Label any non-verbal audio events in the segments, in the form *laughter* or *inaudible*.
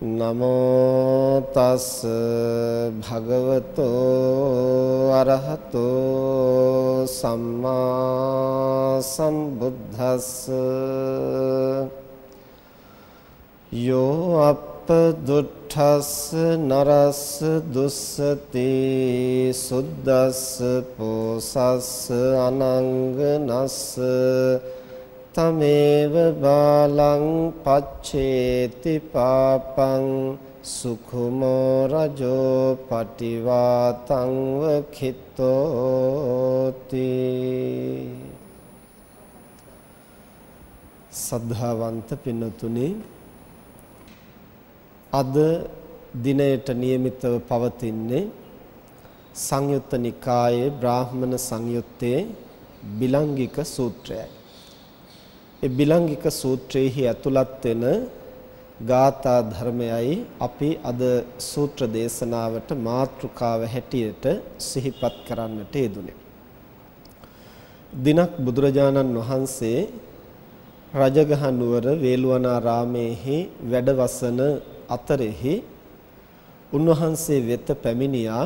නමෝ තස් භගවතෝ අරහතෝ සම්මා සම්බුද්දස්ස යෝ අප්පදුට්ඨස්ස නරස්ස දුස්සති සුද්දස්ස පෝසස්ස අනංගනස්ස තමේව බාලං පච්චේති පාපං සුඛමෝ රජෝ පටිවාතං වඛිතෝති සද්ධාවන්ත පින්නතුනි අද දිනයට નિયમિતව පවතින්නේ සංයුත්ත නිකායේ බ්‍රාහ්මණ සංයුත්තේ බිලංගික සූත්‍රයයි. ඒ බිලංගික සූත්‍රයේහි ඇතුළත් වෙන ගාථා ධර්මයයි අපි අද සූත්‍ර දේශනාවට මාතෘකාව හැටියට සිහිපත් කරන්නට යෙදුනේ. දිනක් බුදුරජාණන් වහන්සේ රජගහ නුවර වේළුවනාරාමේහි වැඩවසන අතරෙහි උන්වහන්සේ වෙත පැමිණියා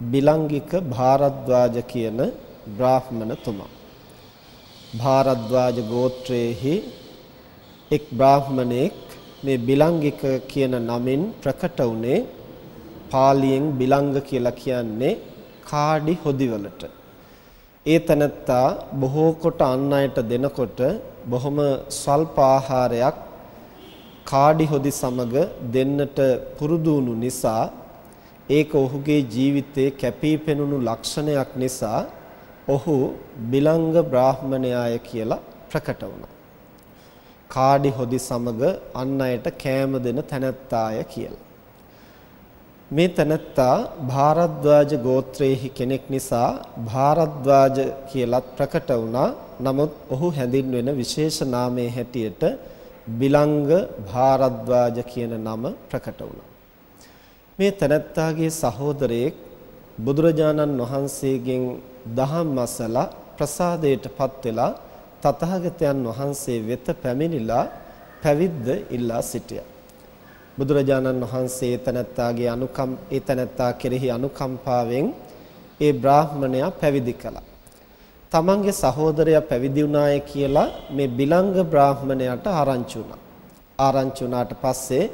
බිලංගික භාරද්වාජ කියන බ්‍රාහ්මණතුමා. භාරද්වාජ ගෝත්‍රයේහි එක් බ්‍රාහ්මණෙක් මේ බිලංගික කියන නමින් ප්‍රකට වුණේ පාලියෙන් බිලංග කියලා කියන්නේ කාඩි හොදිවලට. ඒ තනත්තා බොහෝ කොට අන් අයට දෙනකොට බොහොම ස්වල්ප ආහාරයක් කාඩි හොදි සමග දෙන්නට පුරුදු නිසා ඒක ඔහුගේ ජීවිතේ කැපී පෙනුණු ලක්ෂණයක් නිසා ඔහු බිලංග බ්‍රාහ්මණයාය කියලා ප්‍රකට වුණා. කාඩි හොදි සමග අන් අයට කෑම දෙන තැනැත්තාය කියලා. මේ තැනැත්තා භාරද්වාජ ගෝත්‍රයේහි කෙනෙක් නිසා භාරද්වාජ කියලත් ප්‍රකට වුණා. නමුත් ඔහු හැඳින්වෙන විශේෂ නාමයේ හැටියට බිලංග භාරද්වාජ කියන නම ප්‍රකට වුණා. මේ තැනැත්තාගේ සහෝදරයෙක් බුදුරජාණන් වහන්සේගෙන් දහම් අසලා ප්‍රසාදයටපත් වෙලා තථාගතයන් වහන්සේ වෙත පැමිණිලා පැවිද්ද ඉල්ලා සිටියා. බුදුරජාණන් වහන්සේ තනත්තාගේ අනුකම් ඒ තනත්තා කෙරෙහි අනුකම්පාවෙන් ඒ බ්‍රාහ්මණයා පැවිදි කළා. තමන්ගේ සහෝදරයා පැවිදි වුණාය කියලා මේ බිලංග බ්‍රාහ්මණයාට ආරංචි වුණා. ආරංචි වුණාට පස්සේ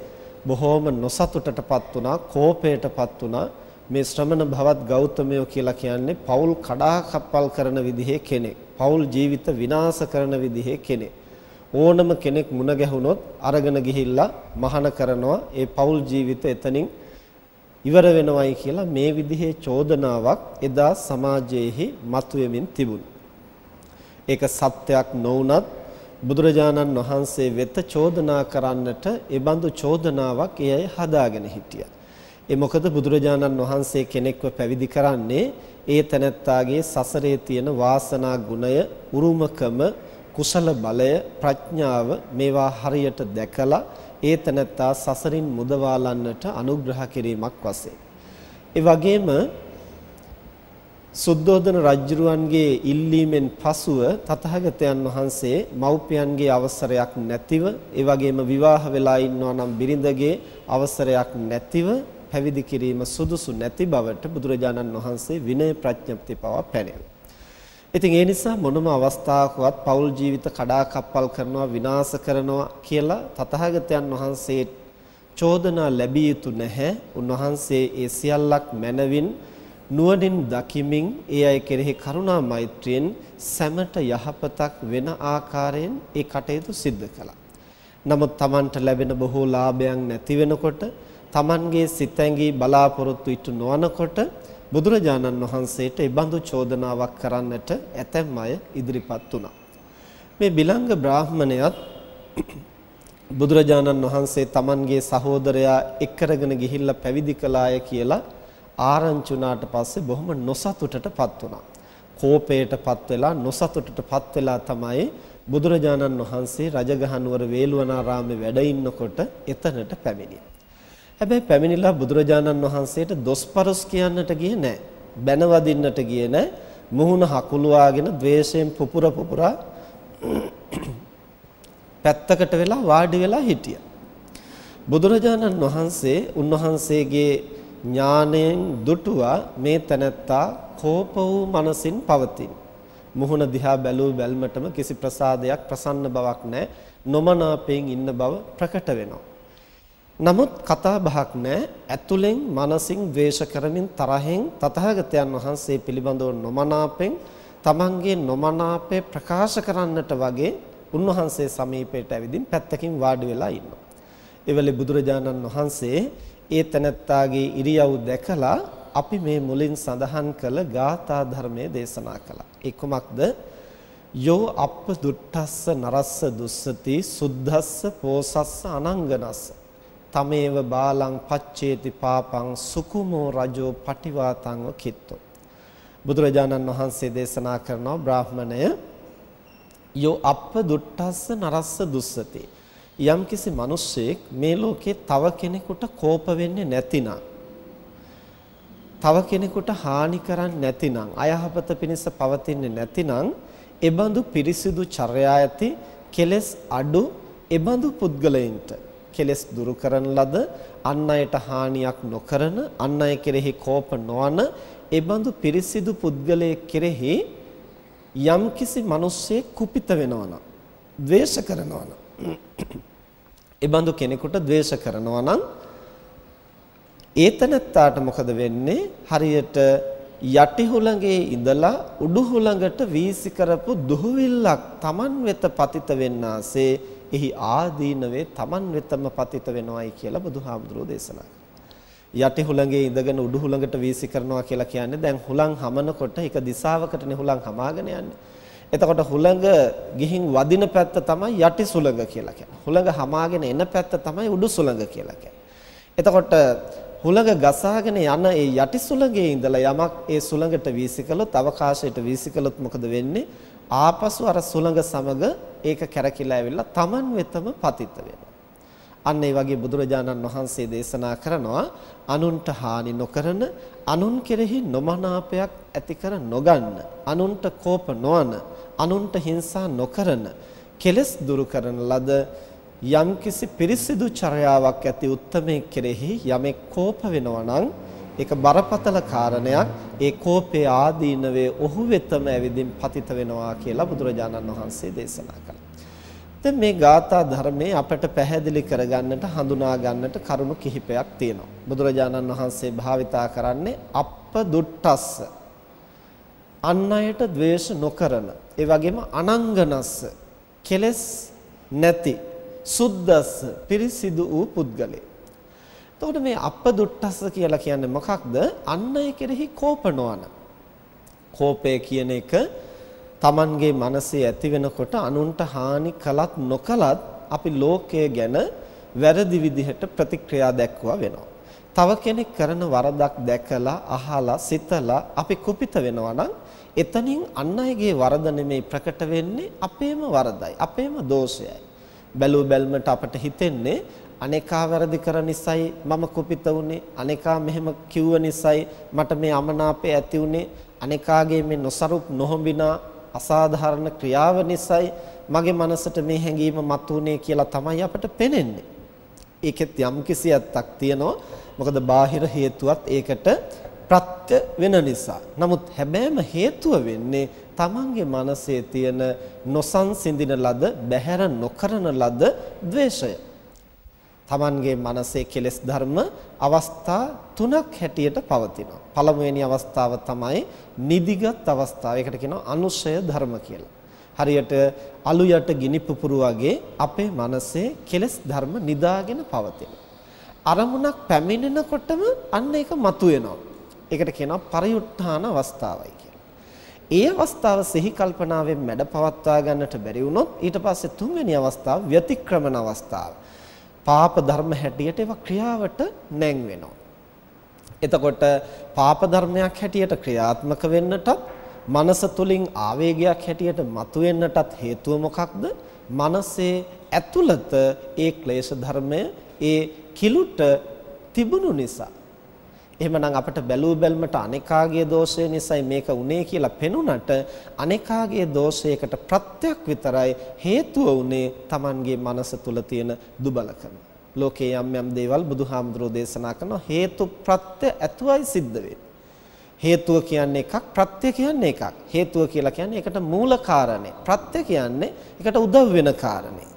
බොහෝම නොසතුටටපත් වුණා, කෝපයටපත් වුණා. මේ ශ්‍රමණ භවත් ගෞතමයෝ කියලා කියන්නේ පෞල් කඩාකප්පල් කරන විදිහේ කෙනෙක්. පෞල් ජීවිත විනාශ කරන විදිහේ කෙනෙක්. ඕනම කෙනෙක් මුණ ගැහුනොත් අරගෙන ගිහිල්ලා මහාන කරනවා ඒ පෞල් ජීවිත එතනින් ඉවර වෙනවයි කියලා මේ විදිහේ චෝදනාවක් එදා සමාජයේහි මතුවෙමින් තිබුණා. ඒක සත්‍යයක් නොවුනත් බුදුරජාණන් වහන්සේ වෙත චෝදනා කරන්නට ඒ බඳු චෝදනාවක් එයයි හදාගෙන හිටියා. ඒ මොකද බුදුරජාණන් වහන්සේ කෙනෙක්ව පැවිදි කරන්නේ ඒ තැනැත්තාගේ සසරේ තියෙන වාසනා ගුණය, උරුමකම, කුසල බලය, ප්‍රඥාව මේවා හරියට දැකලා ඒ තැනැත්තා සසරින් මුදවාලන්නට අනුග්‍රහ කිරීමක් වශයෙන්. ඒ වගේම සුද්ධෝදන රජුරුවන්ගේ ඉල්ලීමෙන් පසුව තථාගතයන් වහන්සේ මව්පියන්ගේ අවසරයක් නැතිව ඒ වගේම විවාහ වෙලා ඉන්නවා නම් බිරිඳගේ අවසරයක් නැතිව පැවිදි කිරීම සුදුසු නැති බවට බුදුරජාණන් වහන්සේ විනය ප්‍රඥප්ති පවා පැනෙනවා. ඉතින් ඒ නිසා මොනම අවස්ථාවකවත් පෞල් ජීවිත කඩාකප්පල් කරනවා විනාශ කරනවා කියලා තථාගතයන් වහන්සේ චෝදනා ලැබිය යුතු නැහැ. උන්වහන්සේ ඒ සියල්ලක් මැනවින් නුවණින් දකිමින් ඒ අය කෙරෙහි කරුණා මෛත්‍රියෙන් සැමට යහපතක් වෙන ආකාරයෙන් ඒ කටයුතු සිද්ධ කළා. නමුත් Tamanට ලැබෙන බොහෝ ලාභයන් නැති වෙනකොට Tamanගේ සිතැඟි බලාපොරොත්තු ඉටු නොවනකොට බුදුරජාණන් වහන්සේට ඒ බඳු චෝදනාවක් කරන්නට ඇතැම් අය ඉදිරිපත් වුණා. මේ බිලංග බ්‍රාහ්මණයත් *clears throat* බුදුරජාණන් වහන්සේ Tamanගේ සහෝදරයා එක් කරගෙන ගිහිල්ලා පැවිදි කළාය කියලා ආරංචි වුණාට පස්සේ බොහොම නොසතුටටපත් වුණා. කෝපයටපත් වෙලා නොසතුටටපත් වෙලා තමයි බුදුරජාණන් වහන්සේ රජගහනුවර වේළුවනාරාමේ වැඩ ඉන්නකොට එතනට පැමිණියේ. හැබැයි පැමිණිලා බුදුරජාණන් වහන්සේට දොස්පරොස් කියන්නට ගියේ නැහැ. බැනවදින්නට ගියේ නැහැ. මුහුණ හකුලුවාගෙන ද්වේෂයෙන් පුපුර පුපුරා *clears throat* පැත්තකට වෙලා වාඩි වෙලා හිටියා. බුදුරජාණන් වහන්සේ උන්වහන්සේගේ ඥාණයෙන් දුටුවා මේ තැනැත්තා කෝප වූ මනසින් පවතින. මුහුණ දිහා බැලූ බැල්මටම කිසි ප්‍රසාදයක් ප්‍රසන්න බවක් නැහැ. නොමනාපයෙන් ඉන්න බව ප්‍රකට වෙනවා. නමුත් කතා බහක් නැහැ. ඇතුලෙන් මනසින් ද්වේෂ කරමින් තරහෙන් තථාගතයන් වහන්සේ පිළිබඳව නොමනාපෙන් තමන්ගේ නොමනාපේ ප්‍රකාශ කරන්නට වගේ උන්වහන්සේ සමීපයට ඇවිදින් පැත්තකින් වාඩි වෙලා ඉන්නවා. ඒ වෙලේ බුදුරජාණන් වහන්සේ ඒ තනත්තාගේ ඉරියව් දැකලා අපි මේ මුලින් සඳහන් කළ ගාථා ධර්මයේ දේශනා කළා. ඒ කුමක්ද? යෝ අප්ප දුට්ටස්ස නරස්ස දුස්සති සුද්ධස්ස පෝසස්ස අනංගනස්ස තමේව බාලං පච්චේති පාපං සුකුමෝ රජෝ පටිවාතං කිත්තෝ බුදුරජාණන් වහන්සේ දේශනා කරනවා බ්‍රාහ්මණය යෝ අප්ප දුට්ටස්ස නරස්ස දුස්සති. යම්කිසි මිනිස්සෙක් මේ ලෝකේ තව කෙනෙකුට කෝප වෙන්නේ නැතිනම් තව කෙනෙකුට හානි කරන්නේ නැතිනම් අයහපත පිණිස පවතින්නේ නැතිනම් එබඳු පිරිසිදු චර්යා ඇති කෙලෙස් අඩු එබඳු පුද්ගලයින්ට. කෙලෙස් දුරු කරන ලද අන් අයට හානියක් නොකරන අන් අය කෙරෙහි කෝප නොවන එබඳු පිරිසිදු පුද්ගලයෙක් කෙරෙහි යම්කිසි මිනිස්සෙක් කුපිත වෙනවා නම් ද්වේෂ කරනවා නම් ඒ බඳු කෙනෙකුට ද්වේෂ කරනවා නම් ඒතනත්තාට මොකද වෙන්නේ? හරියට යටි හුළඟේ ඉඳලා උඩු හුළඟට වීසි කරපු දුහවිල්ලක් Taman වෙත පතිත වෙන්නාසේ එහි ආදීනවේ Taman වෙතම පතිත වෙනවයි කියලා බුදුහාමුදුරෝ දේශනා යටි හුළඟේ ඉඳගෙන උඩු හුළඟට වීසි කරනවා කියලා කියන්නේ දැන් හුළං හමනකොට එක දිශාවකටනේ හුළං හමාගෙන යන්නේ එතකොට හුළඟ ගිහින් වදින පැත්ත තමයි යටි සුළඟ කියලා කියන්නේ. හුළඟ හමාගෙන එන පැත්ත තමයි උඩු සුළඟ කියලා කියන්නේ. එතකොට හුළඟ ගසාගෙන යන ඒ යටි සුළඟේ ඉඳලා යමක් ඒ සුළඟට වීසිකලොත් අවකාශයට වීසිකලොත් මොකද වෙන්නේ? ආපසු අර සුළඟ සමග ඒක කැරකිලා ඇවිල්ලා Taman වෙතම පතිත වෙනවා. අන්න ඒ වගේ බුදුරජාණන් වහන්සේ දේශනා කරනවා අනුන්ට හානි නොකරන අනුන් කෙරෙහි නොමනාපයක් ඇති කර නොගන්න අනුන්ට කෝප නොවන අනුන්ට හිංසා නොකරන කෙලස් දුරු කරන ලද යම්කිසි පිරිසිදු චර්යාවක් ඇති උත්මේ කෙරෙහි යමෙක් කෝප වෙනවා නම් ඒක බරපතල කාරණයක් ඒ කෝපේ ආදීනවේ ඔහු වෙතම ඇවිදින් පතිත වෙනවා කියලා බුදුරජාණන් වහන්සේ දේශනා කළා. දැන් මේ ගාථා ධර්මයේ අපට පැහැදිලි කරගන්නට හඳුනා ගන්නට කරුණු කිහිපයක් තියෙනවා. බුදුරජාණන් වහන්සේ භාවිතා කරන්නේ අප්ප දුට්ටස්ස අන් අයට ද්වේෂ නොකරන ඒ වගේම අනංගනස්ස කෙලස් නැති සුද්දස්ස පිරිසිදු වූ පුද්ගලෙ. එතකොට මේ අපදුට්ටස්ස කියලා කියන්නේ මොකක්ද? අන් අය කෙරෙහි කෝප නොවන. කෝපය කියන එක Tamanගේ මනසේ ඇති වෙනකොට අනුන්ට හානි කලත් නොකලත් අපි ලෝකය ගැන වැරදි විදිහට ප්‍රතික්‍රියා දැක්වුවා වෙනවා. තව කෙනෙක් කරන වරදක් දැකලා අහලා සිතලා අපි කුපිත වෙනවා නම් එතනින් අන් අයගේ වරද නෙමෙයි ප්‍රකට වෙන්නේ අපේම වරදයි අපේම දෝෂයයි බැලූ බැල්මට අපට හිතෙන්නේ අනේකා වැරදි කර නිසායි මම කුපිත වුනේ අනේකා මෙහෙම කිව්ව නිසායි මට මේ අමනාපය ඇති වුනේ අනේකාගේ මේ නොසරුප් නොහොඹිනා අසාධාරණ ක්‍රියාව නිසායි මගේ මනසට මේ හැඟීම මතුනේ කියලා තමයි අපට පෙනෙන්නේ. ඒකෙත් යම්කිසි ඇත්තක් තියෙනවා. මොකද බාහිර හේතුවත් ඒකට ප්‍රත්‍ය වෙන නිසා. නමුත් හැබෑම හේතුව වෙන්නේ තමන්ගේ මනසේ තියෙන නොසන්සිඳින ලද, බැහැර නොකරන ලද ද්වේෂය. තමන්ගේ මනසේ කෙලෙස් ධර්ම අවස්ථා තුනක් හැටියට පවතිනවා. පළමුවෙනි අවස්ථාව තමයි නිදිගත් අවස්ථාව. ඒකට කියනවා අනුශය ධර්ම කියලා. හරියට අලු යට ගිනි පුපුරු වගේ අපේ මනසේ කෙලෙස් ධර්ම නිදාගෙන පවතිනවා. අරමුණක් පැමිණෙනකොටම අන්න ඒක මතුවෙනවා. ඒකට කියනවා පරිඋත්ථාන අවස්ථාවයි කියලා. ඒ අවස්ථාව සිහි කල්පනාවෙන් මැඩ පවත්වා ගන්නට බැරි වුණොත් ඊට පස්සේ තුන්වෙනි අවස්ථාව ව්‍යතික්‍රමන අවස්ථාව. පාප ධර්ම හැටියට ඒවා ක්‍රියාවට නැං වෙනවා. එතකොට පාප ධර්මයක් හැටියට ක්‍රියාත්මක වෙන්නටත් මනස තුලින් ආවේගයක් හැටියට මතුවෙන්නටත් හේතුව මොකක්ද? මනසේ ඇතුළත ඒ ක්ලේශ ධර්මය ඒ කිලුට තිබුණු නිසා. එහෙමනම් අපිට බැලූ බැල්මට අනේකාගේ දෝෂය නිසායි මේක උනේ කියලා පෙනුනට අනේකාගේ දෝෂයකට ප්‍රත්‍යක් විතරයි හේතුව උනේ Tamanගේ මනස තුල තියෙන දුබලකම. ලෝකේ යම් යම් දේවල් බුදුහාමුදුරෝ දේශනා කරන හේතු ප්‍රත්‍ය ඇතුවයි සිද්ධ වෙන්නේ. හේතුව කියන්නේ එකක් ප්‍රත්‍ය කියන්නේ එකක්. හේතුව කියලා කියන්නේ ඒකට මූල කාරණේ. ප්‍රත්‍ය කියන්නේ ඒකට උදව් වෙන කාරණේ.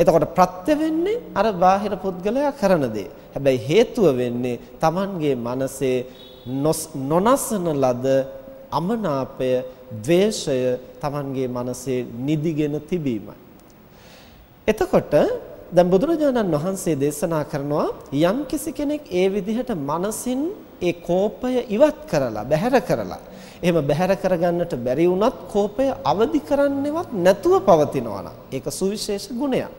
එතකොට ප්‍රත්‍ය වෙන්නේ අර බාහිර පුද්ගලයා කරන දේ. හැබැයි හේතුව වෙන්නේ Tamanගේ මනසේ නොනසන ලද අමනාපය, ද්වේෂය Tamanගේ මනසේ නිදිගෙන තිබීමයි. එතකොට දැන් බුදුරජාණන් වහන්සේ දේශනා කරනවා යම් කිසි කෙනෙක් ඒ විදිහට මනසින් ඒ කෝපය ඉවත් කරලා බැහැර කරලා එහෙම බැහැර කරගන්නට බැරි වුණත් කෝපය අවදි කරන්නේවත් නැතුව පවතිනවා නම් ඒක සුවිශේෂ ගුණයක්.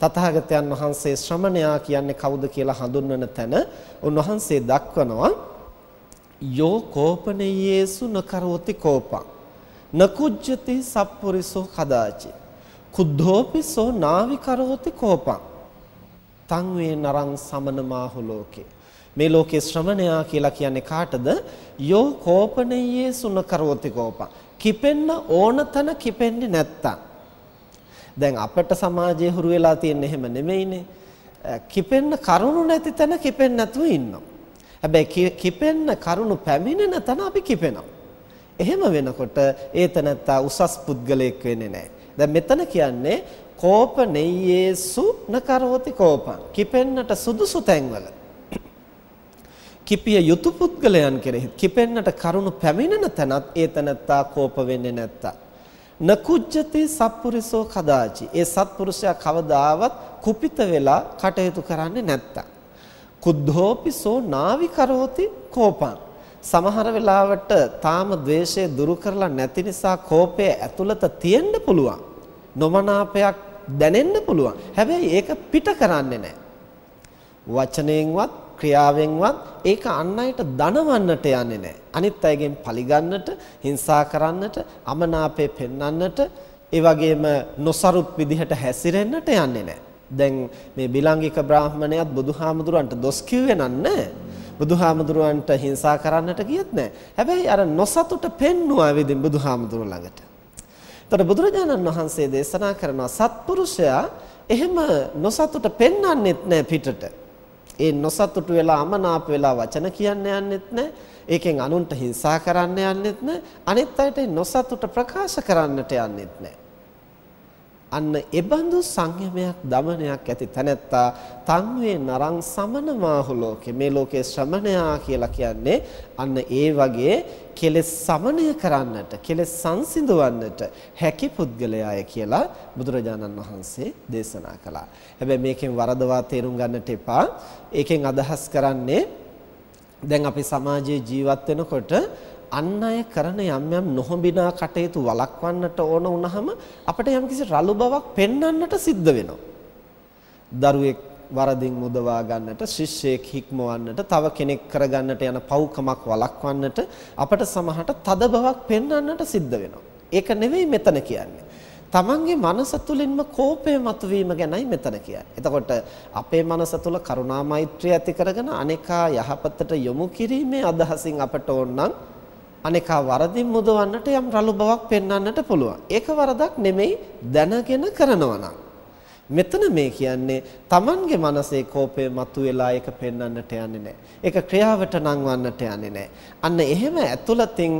තථාගතයන් වහන්සේ ශ්‍රමණයා කියන්නේ කවුද කියලා හඳුන්වන තැන උන්වහන්සේ දක්වනවා යෝ කෝපනයේසු නකරෝති කෝපං නකුජ්ජති සප්පුරිසෝ කදාචි කුද්ධෝපිසෝ නාවි කරෝති කෝපං තං වේ නරං සමනමාහු ලෝකේ. මේ ලෝකේ ශ්‍රමණයා කියලා කියන්නේ කාටද? යෝ කෝපනයේසු නකරෝති කෝපං කිපෙන්න ඕන තැන කිපෙන්නේ නැත්තම් දැන් අපට සමාජයේ හුරු වෙලා තියෙන එහෙම නෙමෙයිනේ. කිපෙන්න කරුණු නැති තැන කිපෙන්න නැතුව ඉන්නවා. හැබැයි කිපෙන්න කරුණු පැමිණෙන තැන අපි කිපෙනවා. එහෙම වෙනකොට ඒ තැනත්තා උසස් පුද්ගලයෙක් වෙන්නේ නැහැ. දැන් මෙතන කියන්නේ කෝප නෙය්‍යේසු නකරෝති කෝපං. කිපෙන්නට සුදුසු තැන්වල කිපිය යුතු පුද්ගලයන් කෙරෙහි කිපෙන්නට කරුණු පැමිණෙන තැනත් ඒ තැනත්තා කෝප වෙන්නේ නැත්තා. නකුජ්ජති සත්පුරුෂෝ කදාචි. ඒ සත්පුරුෂයා කවදාවත් කුපිත වෙලා කටයුතු කරන්නේ නැත්තම්. කුද්ධෝපිසෝ නාවි කරෝති කෝපං. සමහර වෙලාවට තාම ද්වේෂය දුරු කරලා නැති නිසා කෝපය ඇතුළත තියෙන්න පුළුවන්. නොමනාපයක් දැනෙන්න පුළුවන්. හැබැයි ඒක පිට කරන්නේ නැහැ. වචනයෙන්වත් ක්‍රියාවෙන්වත් ඒක අන් අයට දනවන්නට යන්නේ නැහැ. අනිත් අයගෙන් පරිගන්නට, හිංසා කරන්නට, අමනාපය පෙන්වන්නට, ඒ වගේම නොසරුප් විදිහට හැසිරෙන්නට යන්නේ නැහැ. දැන් මේ බිලංගික බ්‍රාහමණයත් බුදුහාමුදුරන්ට දොස් කිව්වේ නන්නේ. බුදුහාමුදුරන්ට හිංසා කරන්නට ගියත් නැහැ. හැබැයි අර නොසතුට පෙන්නුවා විදිහින් බුදුහාමුදුර ළඟට. එතකොට බුදුරජාණන් වහන්සේ දේශනා කරනවා සත්පුරුෂයා එහෙම නොසතුට පෙන්වන්නෙත් නැහැ පිටට. ඒ නොසතුටු වෙලා අමනාප වෙලා වචන කියන්න යන්නෙත් නැහැ. ඒකෙන් අනුන්ට හිංසා කරන්න යන්නෙත් නැහැ. අනිත් අයට නොසතුට ප්‍රකාශ කරන්නට යන්නෙත් නැහැ. අන්න එබඳු සංයමයක් දමනයක් ඇති තැනැත්තා තන්වේ නරං සමන මාහු ලෝකේ මේ ලෝකේ ශ්‍රමණයා කියලා කියන්නේ අන්න ඒ වගේ කෙලෙස් සමනය කරන්නට කෙලෙස් සංසිඳවන්නට හැකි පුද්ගලයාය කියලා බුදුරජාණන් වහන්සේ දේශනා කළා. හැබැයි මේකෙන් වරදවා තේරුම් ගන්නට එපා. ඒකෙන් අදහස් කරන්නේ දැන් අපි සමාජයේ ජීවත් වෙනකොට අන් අය කරන යම් යම් නොහොඹිනා කටයුතු වළක්වන්නට ඕන වුනහම අපිට යම්කිසි රළු බවක් පෙන්වන්නට සිද්ධ වෙනවා. දරුවෙක් වරදින් මුදවා ගන්නට, ශිෂ්‍යයෙක් හික්මවන්නට, තව කෙනෙක් කරගන්නට යන පව්කමක් වළක්වන්නට අපට සමහරට තද බවක් පෙන්වන්නට සිද්ධ වෙනවා. ඒක නෙවෙයි මෙතන කියන්නේ. තමන්ගේ මනස තුලින්ම කෝපය මතුවීම ගැනයි මෙතන කියන්නේ. එතකොට අපේ මනස තුල කරුණා මෛත්‍රිය ඇති කරගෙන අනේකා යහපතට යොමු කිරීමේ අදහසින් අපට ඕනනම් අනේකා වරදින් මුදවන්නට යම් රළු බවක් පෙන්වන්නට පුළුවන්. ඒක වරදක් නෙමෙයි දැනගෙන කරනවා නම්. මෙතන මේ කියන්නේ Tamanගේ මනසේ කෝපය මතුවෙලා ඒක පෙන්වන්නට යන්නේ නැහැ. ඒක ක්‍රියාවට නංවන්නට යන්නේ නැහැ. අන්න එහෙම ඇතුළතින්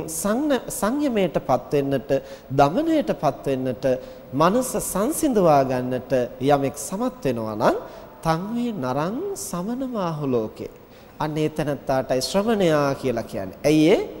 සංයමයටපත් වෙන්නට, දමනයටපත් වෙන්නට, මනස සංසිඳවා ගන්නට යමෙක් සමත් වෙනවා නම් තන්වේ නරං සමන මාහුලෝකේ. අන්න ඒතනත්තාටයි ශ්‍රමණයා කියලා කියන්නේ. ඇයි ඒ?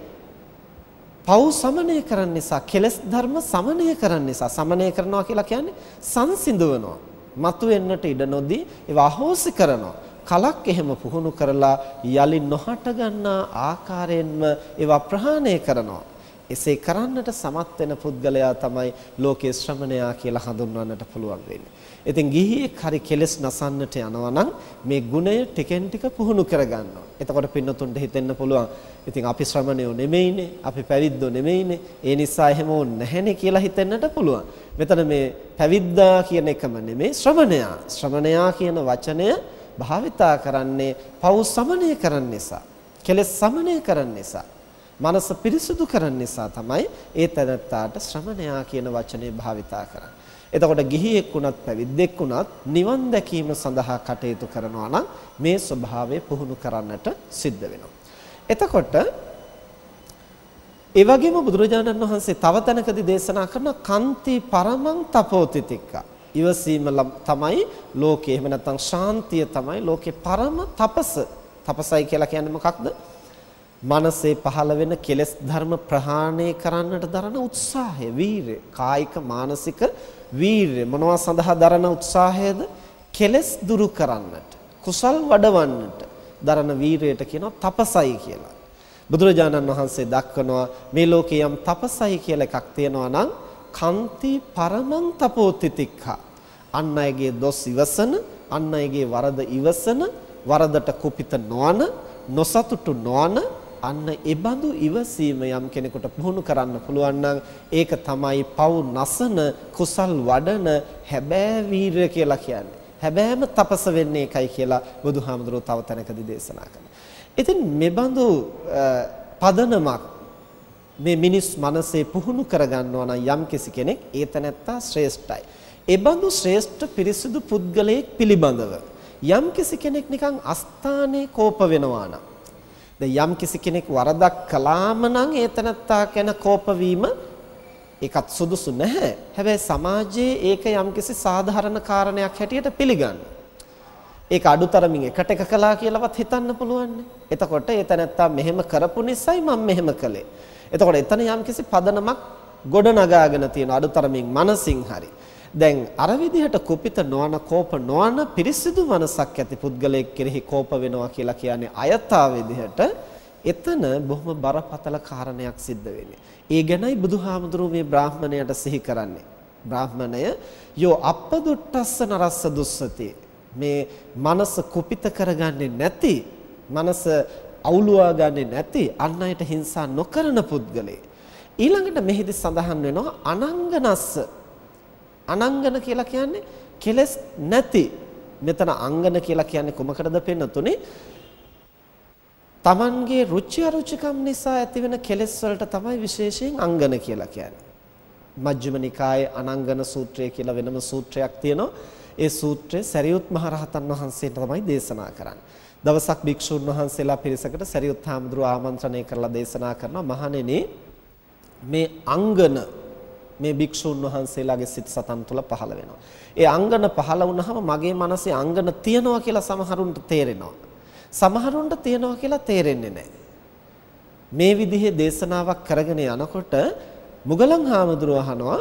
පව් සමනය කරන්න නිසා කෙලස් ධර්ම සමනය කරන්න නිසා සමනය කරනවා කියලා කියන්නේ සංසිඳවනවා මතුවෙන්නට ඉඩ නොදී ඒවා අහෝසි කරනවා. කලක් එහෙම පුහුණු කරලා යලි නොහට ගන්නා ආකාරයෙන්ම ඒවා ප්‍රහාණය කරනවා. එසේ කරන්නට සමත් වෙන පුද්ගලයා තමයි ලෝකේ ශ්‍රමණයා කියලා හඳුන්වන්නට පුළුවන් වෙන්නේ. ඉතින් ගිහියෙක් හරි කෙලස් නසන්නට යනවා නම් මේ ගුණය ටිකෙන් ටික පුහුණු කරගන්නවා. එතකොට පින්නතුන්ට හිතෙන්න පුළුවන්. ඉතින් අපි ශ්‍රමණයෝ නෙමෙයිනේ, අපි පැවිද්දෝ නෙමෙයිනේ. ඒ නිසා එහෙම ඕනේ නැහැනේ කියලා හිතෙන්නට පුළුවන්. මෙතන මේ පැවිද්දා කියන එකම නෙමෙයි ශ්‍රමණයා. ශ්‍රමණයා කියන වචනය භාවිතා කරන්නේ පව් සමනය කරන්න නිසා. කෙලස් සමනය කරන්න නිසා. මනස පිරිසුදු කරන්න නිසා තමයි ඒ තැනත්තාට ශ්‍රමණයා කියන වචනේ භාවිතා කරන්නේ. එතකොට ගිහියෙක් වුණත් පැවිද්දෙක් වුණත් නිවන් දැකීම සඳහා කටයුතු කරනවා නම් මේ ස්වභාවය පුහුණු කරන්නට සිද්ධ වෙනවා. එතකොට ඒ වගේම බුදුරජාණන් වහන්සේ තව තැනකදී දේශනා කරන කන්ති පරමං තපෝතිතික්ක. ඉවසීම තමයි ලෝකේ එහෙම නැත්නම් ශාන්තිය තමයි ලෝකේ පරම තපස. තපසයි කියලා කියන්නේ මොකක්ද? මනසේ පහළ වෙන කෙලෙස් ධර්ම ප්‍රහාණය කරන්නට දරන උත්සාහය, වීරය, කායික මානසික වීරය මොනවා සඳහා දරන උත්සාහයද? කෙලෙස් දුරු කරන්නට, කුසල් වඩවන්නට දරන වීරයට කියනවා තපසයි කියලා. බුදුරජාණන් වහන්සේ දක්වනවා මේ ලෝකේ යම් තපසයි කියලා එකක් තියෙනවා නම් කන්ති පරමං තපෝතිතික්ඛා. අන් අයගේ දොස් ඉවසන, අන් අයගේ වරද ඉවසන, වරදට කුපිත නොවන, නොසතුටු නොවන අන්න ඒබඳු ඉවසීම යම් කෙනෙකුට පුහුණු කරන්න පුළුවන් නම් ඒක තමයි පව් නසන කුසල් වඩන හැබෑ වීරය කියලා කියන්නේ. හැබෑම තපස වෙන්නේ එකයි කියලා බුදුහාමුදුරුවෝ තව තැනකදී දේශනා කළා. ඉතින් මෙබඳු පදනමක් මේ මිනිස් මනසේ පුහුණු කරගන්නවා නම් යම් කෙනෙක් ඒතනත්තා ශ්‍රේෂ්ඨයි. ඒබඳු ශ්‍රේෂ්ඨ පිරිසිදු පුද්ගලයෙක් පිළිබඳව යම් කෙනෙක් නිකන් අස්ථානේ කෝප වෙනවා නම් දැන් යම් කිසි කෙනෙක් වරදක් කළාම නම් ඒතනත්තා ගැන කෝප වීම ඒකත් සුදුසු නැහැ. හැබැයි සමාජයේ ඒක යම්කිසි සාධාරණ කාරණයක් හැටියට පිළිගන්න. ඒක අඩුතරමින් එකට එක කළා කියලාවත් හිතන්න පුළුවන්. එතකොට ඒ තැනත්තා මෙහෙම කරපු නිසායි මම මෙහෙම කළේ. එතකොට එතන යම්කිසි පදනමක් ගොඩ නගාගෙන තියෙන අඩුතරමින් මනසින් හරි. දැන් අර විදිහට කුපිත නොවන කෝප නොවන පිරිසිදු මනසක් ඇති පුද්ගලයෙක් කෙරෙහි කෝප වෙනවා කියලා කියන්නේ අයථා විදිහට එතන බොහොම බරපතල කාරණයක් සිද්ධ වෙන්නේ. ඒ ගැනයි බුදුහාමුදුරුවෝ මේ බ්‍රාහ්මණයට සිහි කරන්නේ. බ්‍රාහ්මණය යෝ අපදුට්ටස්ස නරස්ස දුස්සති. මේ මනස කුපිත කරගන්නේ නැති, මනස අවුලුවා ගන්නේ නැති අන් අයට හිංසා නොකරන පුද්ගලයෙක්. ඊළඟට මෙහිදී සඳහන් වෙනවා අනංගනස්ස. අනංගන කියලා කියන්නේ කෙලස් නැති. මෙතන අංගන කියලා කියන්නේ කොමකටද පෙන්නතුනේ? Tamanගේ රුචි අරුචිකම් නිසා ඇතිවෙන කෙලෙස් වලට තමයි විශේෂයෙන් අංගන කියලා කියන්නේ. මජ්ක්‍ධිම නිකායේ අනංගන සූත්‍රය කියලා වෙනම සූත්‍රයක් තියෙනවා. ඒ සූත්‍රය සරියුත් මහ රහතන් වහන්සේට තමයි දේශනා කරන්නේ. දවසක් භික්ෂුන් වහන්සේලා පිරිසකට සරියුත් හාමුදුරුව ආමන්ත්‍රණය කරලා දේශනා කරනවා මහණෙනි මේ අංගන මේ භික්ෂුන් වහන්සේලාගේ සිත් සතන් තුළ පහළ වෙනවා. ඒ අංගන පහළ වුණාම මගේ මනසේ අංගන තියනවා කියලා සමහරුන්ට තේරෙනවා. සමහරුන්ට තියනවා කියලා තේරෙන්නේ නැහැ. මේ විදිහේ දේශනාවක් කරගෙන යනකොට මුගලන් හාමුදුරුව අහනවා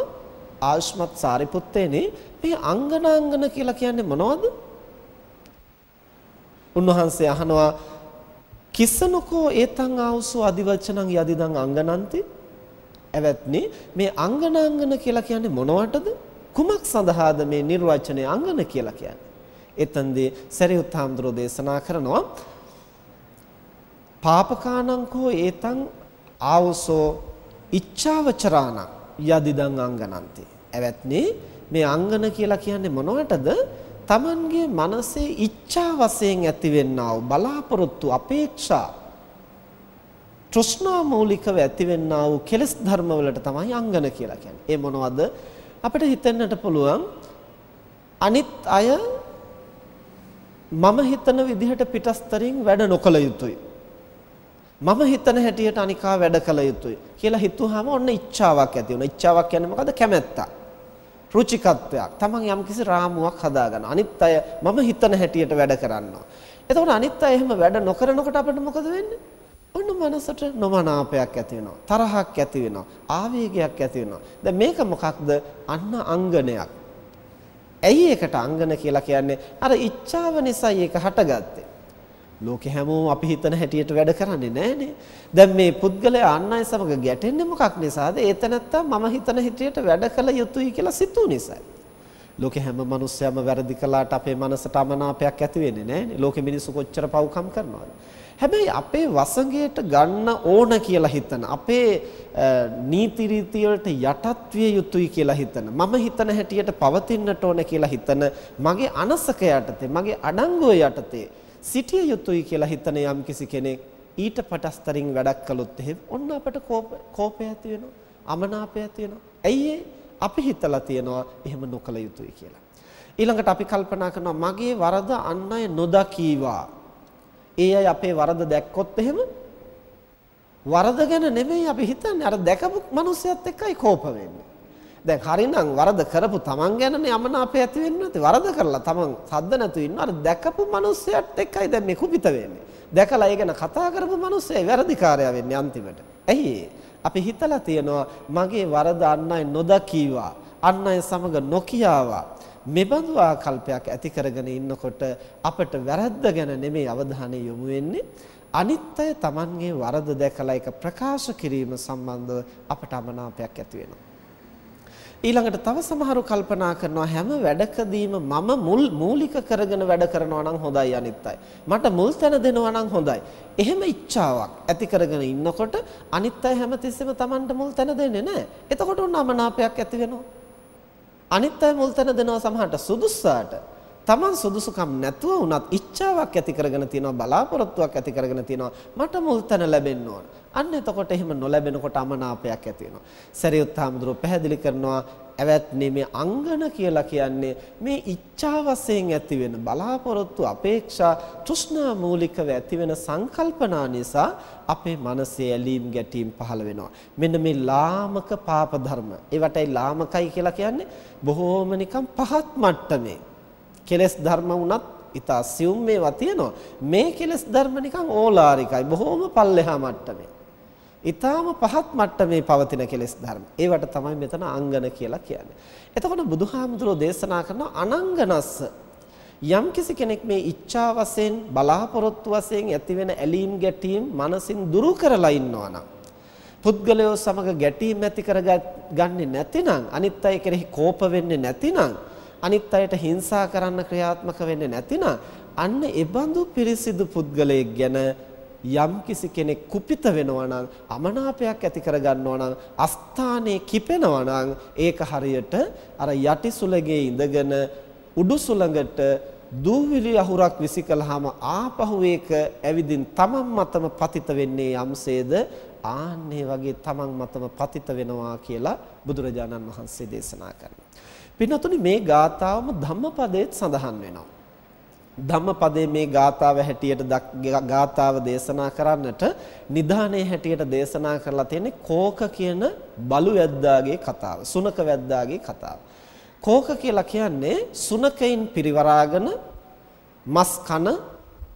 ආයුෂ්මත් සාරිපුත්තේනේ මේ අංගනාංගන කියලා කියන්නේ මොනවද? උන්වහන්සේ අහනවා කිස්සනකෝ ඒතං ආවුසෝ අදිවචනං යදිදං අංගනන්ති එවත්නි මේ අංගනාංගන කියලා කියන්නේ මොනවටද? කුමක් සඳහාද මේ නිර්වචනය අංගන කියලා කියන්නේ? එතෙන්දී සරියුත් හාමුදුරෝ දේශනා කරනවා පාපකානංකෝ ඒතං ආවසෝ ඉච්ඡාවචරාණ යදිදං අංගනන්ති ඇවැත්නි මේ අංගන කියලා කියන්නේ මොනවටද? Tamanගේ මනසේ ඉච්ඡා වශයෙන් ඇතිවෙනා වූ බලාපොරොත්තු අපේක්ෂා තෘෂ්ණා මූලිකව ඇතිවෙනා වූ කෙලෙස් ධර්ම වලට තමයි අංගන කියලා කියන්නේ. ඒ මොනවද? අපිට හිතෙන්නට පුළුවන් අනිත් අය මම හිතන විදිහට පිටස්තරින් වැඩ නොකළ යුතුයි. මම හිතන හැටියට අනිකා වැඩ කළ යුතුයි කියලා හිතුවාම ඔන්න ඉච්ඡාවක් ඇති වෙනවා. ඉච්ඡාවක් කියන්නේ මොකද්ද? කැමැත්තක්. රුචිකත්වයක්. Taman යම්කිසි රාමුවක් හදාගන්න. අනිත් අය මම හිතන හැටියට වැඩ කරනවා. එතකොට අනිත් අය එහෙම වැඩ නොකරනකොට අපිට මොකද වෙන්නේ? ඔන්න මනසට නොමනාපයක් ඇති වෙනවා. තරහක් ඇති වෙනවා. ආවේගයක් ඇති වෙනවා. දැන් මේක මොකක්ද? අන්න අංගනයක්. ඇයි ඒකට අංගන කියලා කියන්නේ? අර ඉච්ඡාව නිසා ඒක හටගත්තේ. ලෝකේ හැමෝම අපි හිතන හැටියට වැඩ කරන්නේ නැහනේ. දැන් මේ පුද්ගලයා අන් අය සමග ගැටෙන්නේ මොකක් නිසාද? ඒතනත්තා මම හිතන හැටියට වැඩ කළ යුතුයි කියලා සිතූ නිසායි. ලෝකේ හැම මිනිස්සයම වැරදි කළාට අපේ මනසට අමනාපයක් ඇති වෙන්නේ නැහනේ. ලෝකේ මිනිස්සු කොච්චර පව්කම් කරනවද? හැබැයි අපේ වසඟයට ගන්න ඕන කියලා හිතන අපේ නීති රීති වලට යටත් විය යුතුයි කියලා හිතන මම හිතන හැටියට පවතින්නට ඕන කියලා හිතන මගේ අනසක යටතේ මගේ අඩංගුව යටතේ සිටිය යුතුයි කියලා හිතන යම් කිසි කෙනෙක් ඊට පටස්තරින් වැඩක් කළොත් එහෙම ඔන්න අපට කෝපය ඇති වෙනවා අමනාපය ඇති වෙනවා ඇයි අපි හිතලා තියනවා එහෙම නොකළ යුතුයි කියලා ඊළඟට අපි කල්පනා කරනවා මගේ වරද අන් අය නොදකීවා ඒ අය අපේ වරද දැක්කොත් එහෙම වරද ගැන නෙමෙයි අපි හිතන්නේ අර දැකපු මිනිස්සයත් එක්කයි කෝප වෙන්නේ. දැන් හරිනම් වරද කරපු තමන් ගැනනේ යමනාපය ඇති වෙන්නේ නැති වරද කරලා තමන් සද්ද නැතු ඉන්න අර දැකපු මිනිස්සයත් එක්කයි දැන් මේ කුපිත වෙන්නේ. දැකලා ඒ ගැන කතා කරපු මිනිස්සයා වැරදිකාරයා වෙන්නේ අන්තිමට. ඇයි අපි හිතලා තියනවා මගේ වරද අන් අය නොදකීවා අන් අය සමග නොකියාවා මෙබඳු ආකල්පයක් ඇති කරගෙන ඉන්නකොට අපට වැරද්ද ගැන නෙමෙයි අවධානය යොමු වෙන්නේ අනිත් අය Tamanගේ වරද දැකලා ඒක ප්‍රකාශ කිරීම සම්බන්ධව අපට අමනාපයක් ඇති වෙනවා. ඊළඟට තව සමහරු කල්පනා කරනවා හැම වැඩකදීම මම මුල් මූලික කරගෙන වැඩ කරනවා නම් හොඳයි අනිත් අය. මට මුල් තැන දෙනවා නම් හොඳයි. එහෙම ඉච්ඡාවක් ඇති කරගෙන ඉන්නකොට අනිත් අය හැමතිස්සෙම Tamanට මුල් තැන දෙන්නේ නැහැ. එතකොට උන් අමනාපයක් ඇති වෙනවා. අනිත් අය මුල් තැන දෙනවා සමහරට සුදුස්සාට. Taman සුදුසුකම් නැතුව වුණත් ඉච්ඡාවක් ඇති කරගෙන තියෙනවා බලාපොරොත්තුවක් ඇති කරගෙන තියෙනවා මට මුල් තැන ලැබෙන්න ඕන. අන්න එතකොට එහෙම නොලැබෙනකොට අමනාපයක් ඇති වෙනවා. සරියුත් හාමුදුරුව පැහැදිලි කරනවා ඇවැත්නේ මේ අංගන කියලා කියන්නේ මේ ඉච්ඡා වශයෙන් ඇති වෙන බලාපොරොත්තු අපේක්ෂා තෘෂ්ණා මූලිකව ඇති වෙන සංකල්පනා නිසා අපේ මනසේ ඇලීම් ගැටීම් පහළ වෙනවා. මෙන්න මේ ලාමක පාප ධර්ම. ඒවටයි ලාමකයි කියලා කියන්නේ බොහෝම නිකම් පහත් මට්ටමේ. කෙලස් ධර්ම වුණත් ඊට සියුම් මේවා තියෙනවා. මේ කෙලස් ධර්ම නිකන් ඕලාරිකයි. බොහෝම පල්ලෙහා මට්ටමේ. ඊටාම පහත් මට්ටමේ පවතින කෙලෙස් ධර්ම. ඒවට තමයි මෙතන අංගන කියලා කියන්නේ. එතකොට බුදුහාමුදුරෝ දේශනා කරන අනංගනස්ස යම් කිසි කෙනෙක් මේ ઈચ્છා වශයෙන් බලාපොරොත්තු වශයෙන් ඇතිවෙන ඇලීම් ගැටීම් මනසින් දුරු කරලා ඉන්නවා නම් පුද්ගලයෝ සමග ගැටීම් ඇති කරගන්නේ නැතිනම් අනිත් අය කෙරෙහි කෝප වෙන්නේ නැතිනම් අනිත් අයට හිංසා කරන්න ක්‍රියාත්මක වෙන්නේ නැතිනම් අන්න ඒ බඳු පිරිසිදු පුද්ගලයෙක් ගැන යම් කිසි කෙනෙක් කුපිත වෙනවා නම් අමනාපයක් ඇති කර ගන්නවා නම් අස්ථානේ කිපෙනවා නම් ඒක හරියට අර යටි සුලගේ ඉඳගෙන උඩු සුලඟට දූවිලි අහුරක් විසිකලහම ආපහු ඒක ඇවිදින් තමන් මතම පතිත වෙන්නේ යම්සේද ආන්නේ වගේ තමන් මතම පතිත වෙනවා කියලා බුදුරජාණන් වහන්සේ දේශනා කරනවා. පින්නතුනි මේ ගාථාවම ධම්මපදයේත් සඳහන් වෙනවා. ධම්මපදයේ මේ ගාථාව හැටියට ගාථාව දේශනා කරන්නට නිධානයේ හැටියට දේශනා කරලා තියෙන්නේ කෝක කියන බලු වැද්දාගේ කතාව. සුනක වැද්දාගේ කතාව. කෝක කියලා කියන්නේ සුනකයින් පිරිවරාගෙන මස් කන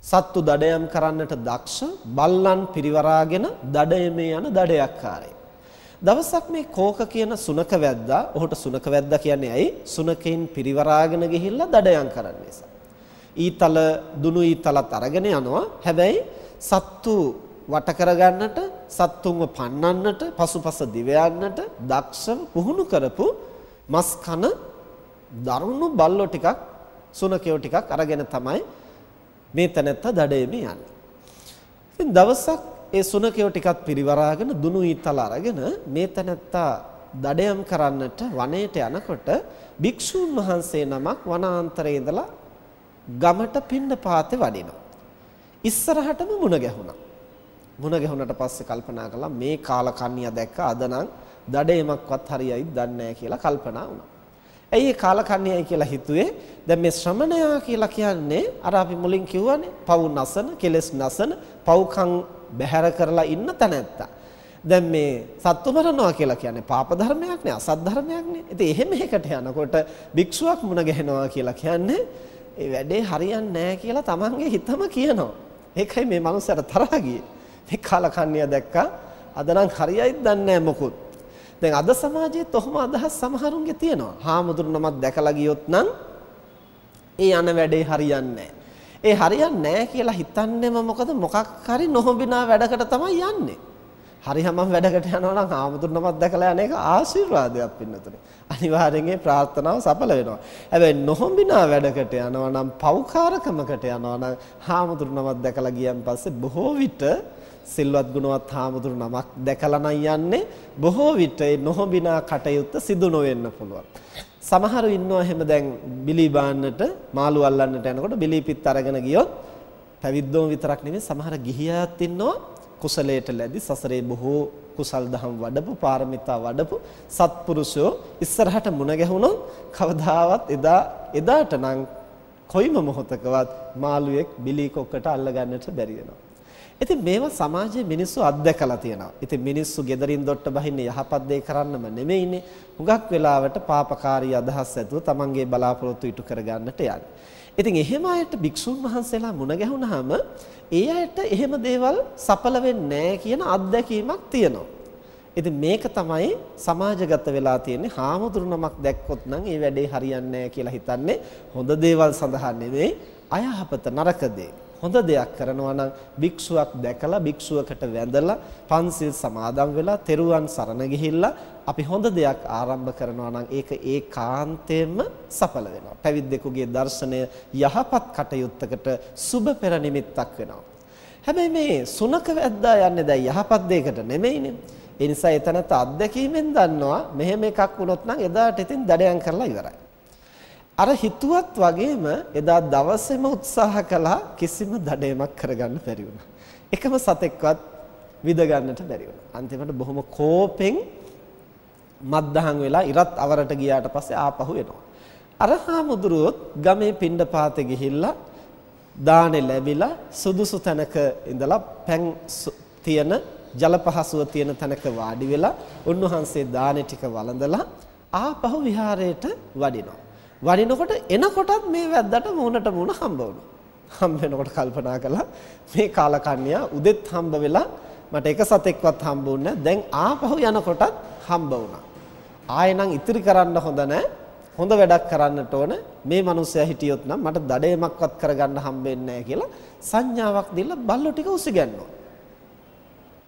සත්තු දඩයම් කරන්නට දක්ෂ බල්ලන් පිරිවරාගෙන දඩයමේ යන දඩයක්කාරයෙක්. දවසක් මේ කෝක කියන සුනක වැද්දා ඔහුට සුනක වැද්දා කියන්නේ ඇයි? සුනකයින් පිරිවරාගෙන ගිහිල්ලා දඩයම් කරන්න නිසා. ඊතල දුනු ඊතලත් අරගෙන යනවා. හැබැයි සත්තු වට කරගන්නට, සත්තුන්ව පන්නන්නට, පසුපස දිව යන්නට දක්ෂව පුහුණු කරපු මස් කන දරුණු බල්ලෝ ටිකක් සුනකයෝ ටිකක් අරගෙන තමයි මේ තැනත්තා දඩේමේ යන්නේ. ඉතින් දවසක් ඒ සුනකයෝ ටිකක් පිරිවරාගෙන දුනු ඊතල අරගෙන මේ තැනත්තා දඩයම් කරන්නට වනයේට යනකොට භික්ෂූන් වහන්සේ නමක් වනාන්තරයේ ඉඳලා ගමට පින්නපාතේ වඩිනවා. ඉස්සරහටම මුණ ගැහුණා. මුණ ගැහුණට පස්සේ කල්පනා කළා මේ කාලකන්ණිය දැක්ක අද නම් දඩේමක්වත් හරියයි දන්නේ නැහැ කියලා කල්පනා වුණා. ඇයි ඒ කාලකන්ණියයි කියලා හිතුවේ දැන් මේ ශ්‍රමණයා කියලා කියන්නේ අර අපි මුලින් කිව්වනේ පව් නසන, කෙලෙස් නසන, පව්කම් බැහැර කරලා ඉන්න තැනැත්තා. දැන් මේ සත්තු මරනවා කියලා කියන්නේ පාප ධර්මයක් නේ අසත් ධර්මයක් නේ. ඉතින් එහෙම එකකට යනකොට භික්ෂුවක් මුණ ගැහෙනවා කියලා කියන්නේ ඒ වැඩේ හරියන්නේ නැහැ කියලා තමන්ගේ හිතම කියනවා. ඒකයි මේ මනුස්සයාට තරහ ගියේ. මේ කාලකන්ණිය දැක්කා අද නම් හරියයිද දන්නේ නැහැ මොකුත්. දැන් අද සමාජයේත් ඔහොම අදහස් සමහරුන්ගේ තියෙනවා. හාමුදුරුවනමක් දැකලා ගියොත් නම් ඒ යන වැඩේ හරියන්නේ ඒ හරියන්නේ නැහැ කියලා හිතන්නේම මොකද මොකක් හරි නොහොබිනා වැඩකට තමයි යන්නේ. හරියම වැඩකට යනවා නම් හාමුදුරුවනමක් දැකලා යන එක ආශිර්වාදයක් පින්නතුනේ. අනිවාර්යෙන් ඒ ප්‍රාර්ථනාව සඵල වෙනවා. හැබැයි නොහොබිනා වැඩකට යනවා නම් පෞකාරකමකට යනවා නම් හාමුදුරුවනමක් දැකලා ගියන් පස්සේ බොහෝ විට සිල්වත් ගුණවත් හාමුදුරු නමක් දැකලා නම් යන්නේ බොහෝ විට ඒ නොහොබිනා කටයුත්ත සිදු නොවෙන්න පුළුවන්. සමහරු ඉන්නවා එහෙම දැන් බිලි බාන්නට මාළු අල්ලන්නට යනකොට බිලි පිට අරගෙන ගියොත් පැවිද්දෝම විතරක් නෙමෙයි සමහර ගිහියාත් ඉන්නවා කුසලයට ලැබි සසරේ බොහෝ කුසල් දහම් වඩපු පාරමිතා වඩපු සත්පුරුෂයෝ ඉස්සරහට මුණ ගැහුණොත් කවදාවත් එදා එදාට නම් කොයිම මොහොතකවත් මාළුවෙක් බිලි කොක්කට අල්ල ගන්නට බැරි වෙනවා. ඉතින් මේවා සමාජයේ මිනිස්සු අත්දැකලා තියෙනවා. ඉතින් මිනිස්සු gederin දොට්ට බහින්නේ යහපත් දේ කරන්නම නෙමෙයිනේ. හුඟක් වෙලාවට පාපකාරී අදහස් ඇතුව තමන්ගේ බලාපොරොත්තු ඉටු කරගන්නට යන්නේ. ඉතින් එහෙම අයට භික්ෂුන් වහන්සේලා මුණ ගැහුනහම ඒ අයට එහෙම දේවල් සඵල වෙන්නේ කියන අත්දැකීමක් තියෙනවා. ඉතින් මේක තමයි සමාජගත වෙලා තියෙන්නේ. හාමුදුරු නමක් දැක්කොත් නම් ඒ වැඩේ හරියන්නේ කියලා හිතන්නේ හොඳ දේවල් සඳහා නෙවෙයි අයහපත නරක දේ. හොඳ දෙයක් කරනවා නම් භික්ෂුවක් දැකලා භික්ෂුවකට වැඳලා පන්සිල් සමාදන් වෙලා තෙරුවන් සරණ ගිහිල්ලා අපි හොඳ දෙයක් ආරම්භ කරනවා නම් ඒක ඒකාන්තයෙන්ම සඵල වෙනවා. පැවිද්දෙකුගේ දර්ශනය යහපත් කටයුත්තකට සුබ පෙර නිමිත්තක් වෙනවා. හැබැයි මේ සුනක වැද්දා යන්නේ දැන් යහපත් දෙයකට නෙමෙයිනේ. ඒ නිසා එතනත් අත්දැකීමෙන් දන්නවා මෙහෙම එකක් වුණොත් නම් එදාට ඉතින් දඩයන් කරලා ඉවරයි. අර හිතුවත් වගේම එදා දවසේම උත්සාහ කළා කිසිම දඩයමක් කරගන්න බැරි වුණා. එකම සතෙක්වත් විද ගන්නට බැරි වුණා. අන්තිමට බොහොම කෝපෙන් මද්දහන් වෙලා ඉරත් අවරට ගියාට පස්සේ ආපහු එනවා. අර හාමුදුරුවොත් ගමේ පිණ්ඩපාතේ ගිහිල්ලා දානේ ලැබිලා සුදුසු තැනක ඉඳලා පැන් තියෙන ජල පහසුව තියෙන තැනක වාඩි වෙලා උන්වහන්සේ දානේ ටික වළඳලා ආපහු විහාරයට වඩිනවා. වඩිනකොට එනකොටත් මේ වැද්දට මූණට මූණ හම්බ වුණා. හම්බ වෙනකොට කල්පනා කළා මේ කාලකන්‍යා උදෙත් හම්බ වෙලා මට එක සතෙක්වත් හම්බුන්නේ දැන් ආපහු යනකොටත් හම්බ වුණා. ආයෙනම් ඉතිරි කරන්න හොඳ නැහැ. හොඳ වැඩක් කරන්නට ඕන. මේ මිනිස්සයා හිටියොත් නම් මට දඩේමක්වත් කරගන්න හම්බෙන්නේ නැහැ කියලා සංඥාවක් දීලා බල්ලෝ ටික උසිගන්නවා.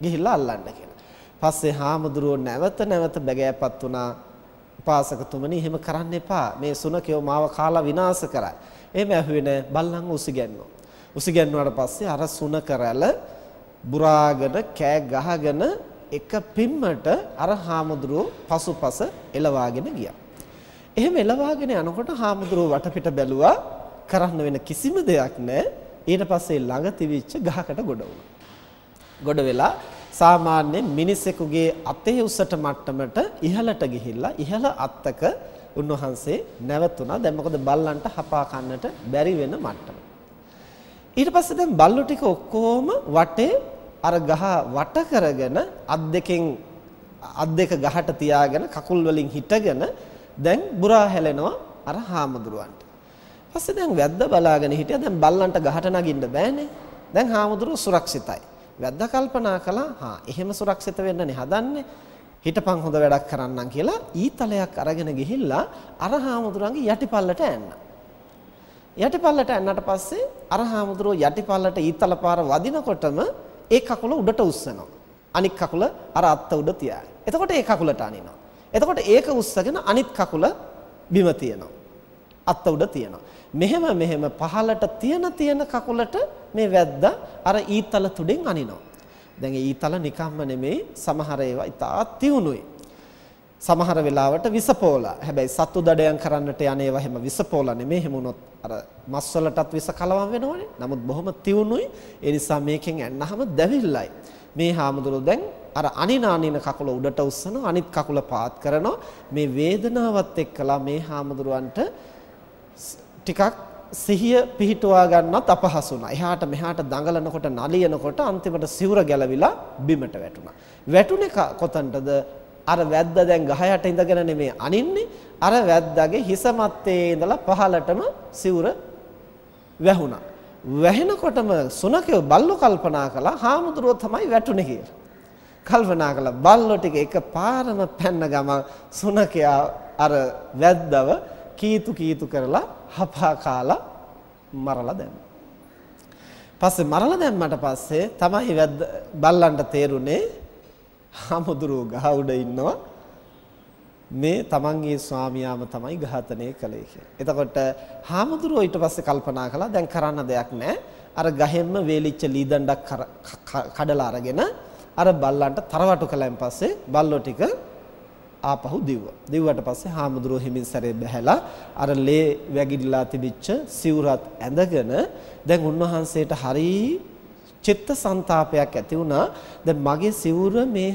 ගිහිල්ලා අල්ලන්න කියලා. පස්සේ හාමුදුරුවෝ නැවත නැවත බැගෑපත් වුණා උපාසකතුමනි එහෙම කරන්න එපා. මේ සුනකයෝ මාව කාලා විනාශ කරයි. එහෙම ඇහුවේ නෑ බල්ලන් උසිගැන්නුවා. උසිගැන්නුවාට පස්සේ අර සුනක රැළ බුරාගෙන කෑ ගහගෙන එක පිම්මට අර හාමුදුරුවෝ පසුපස එලවාගෙන ගියා. එහෙම එලවාගෙන යනකොට හාමුදුරුවෝ වටපිට බැලුවා කරන්න වෙන කිසිම දෙයක් නැහැ. ඊට පස්සේ ළඟ තිබිච්ච ගහකට ගොඩ වුණා. ගොඩ වෙලා සාමාන්‍ය මිනිසෙකුගේ අතේ උසට මට්ටමට ඉහළට ගිහිල්ලා ඉහළ අත්තක උන්වහන්සේ නැවතුණා. දැන් මොකද බල්ලන්ට හපා කන්නට බැරි වෙන මට්ටම. ඊට පස්සේ දැන් බල්ලු ටික ඔක්කොම වටේ අර ගහ වට කරගෙන අත් දෙකෙන් අත් දෙක ගහට තියාගෙන කකුල් වලින් හිටගෙන දැන් බුරා හැලෙනවා අර හාමුදුරුවන්ට. පස්සේ දැන් වැද්ද බලාගෙන හිටියා දැන් බල්ලන්ට ගහට නගින්න බෑනේ. දැන් හාමුදුරුවෝ සුරක්ෂිතයි. වැද්දා කල්පනා කළා හා එහෙම සුරක්ෂිත වෙන්නනේ හදන්නේ. හිටපන් හොඳ වැඩක් කරන්නම් කියලා ඊතලයක් අරගෙන ගිහිල්ලා අර හාමුදුරන්ගේ යටිපල්ලට ඇන්නා. යටිපල්ලට ඇන්නට පස්සේ අර හාමුදුරුවෝ යටිපල්ලට ඊතල පාර වදිනකොටම ඒ කකුල උඩට උස්සනවා. අනිත් කකුල අර අත්ත උඩ තියාගෙන. එතකොට ඒ කකුලට අනිනවා. එතකොට ඒක උස්සගෙන අනිත් කකුල බිම තියනවා. අත්ත උඩ තියනවා මෙහෙම මෙහෙම පහලට තියෙන තියෙන කකුලට මේ වැද්දා අර ඊතල තුඩෙන් අනිනවා. දැන් ඒ ඊතල නිකම්ම නෙමෙයි සමහර ඒවා ඉතා තියුණුයි. සමහර වෙලාවට විසපෝලා. හැබැයි සත්තු දඩයන් කරන්නට යන ඒවා හැම විසපෝලා නෙමෙයි. එහෙම වුණොත් අර මස් වලටත් විස කලවම් වෙනවනේ. නමුත් බොහොම තියුණුයි. ඒ නිසා මේකෙන් ඇන්නහම දැවිල්ලයි. මේ හාමුදුරුවෝ දැන් අර අනිනානින කකුල උඩට උස්සනවා අනිත් කකුල පාත් කරනවා මේ වේදනාවත් එක්කලා මේ හාමුදුරුවන්ට ටිකක් සිහිය පිහිටුවා ගන්නත් අපහසුණා. එහාට මෙහාට දඟලනකොට නලියනකොට අන්තිමට සිවුර ගැලවිලා බිමට වැටුණා. වැටුනේ කොතනටද? අර වැද්ද දැන් ගහ යට ඉඳගෙන නෙමෙයි අනින්නේ. අර වැද්දාගේ හිස මැත්තේ ඉඳලා පහලටම සිවුර වැහුණා. වැහෙනකොටම සුනකයෝ බල්ලෝ කල්පනා කළා හාමුදුරුවෝ තමයි වැටුනේ කියලා. කල්පනා කළා බල්ලෝ ටික එකපාරම පැන්න ගමන් සුනකයා අර වැද්දව කීතු කීතු කරලා හපා කාලා මරලා දැම්මා. පස්සේ මරලා දැම්මට පස්සේ තමයි වැද්ද බල්ලන්ට තේරුනේ හාමුදුරුවෝ ගහ උඩ ඉන්නවා මේ තමන්ගේ ස්වාමියාම තමයි ඝාතනය කළේ කියලා. එතකොට හාමුදුරුවෝ ඊට පස්සේ කල්පනා කළා දැන් කරන්න දෙයක් නැහැ. අර ගහෙන්ම වේලිච්ච ලී දණ්ඩක් කඩලා අරගෙන අර බල්ලන්ට තරවටු කළාන් පස්සේ බල්ලෝ ටික ආපහු දිව්වා. දිව්වට පස්සේ හාමුදුරුවෝ හිමින් සැරේ බැහැලා අර ලේ වැගිරිලා තිබිච්ච සිවුරත් ඇඳගෙන දැන් උන්වහන්සේට හරි චිත්තසංතාපයක් ඇති වුණා. දැන් මගේ සිවුර මේ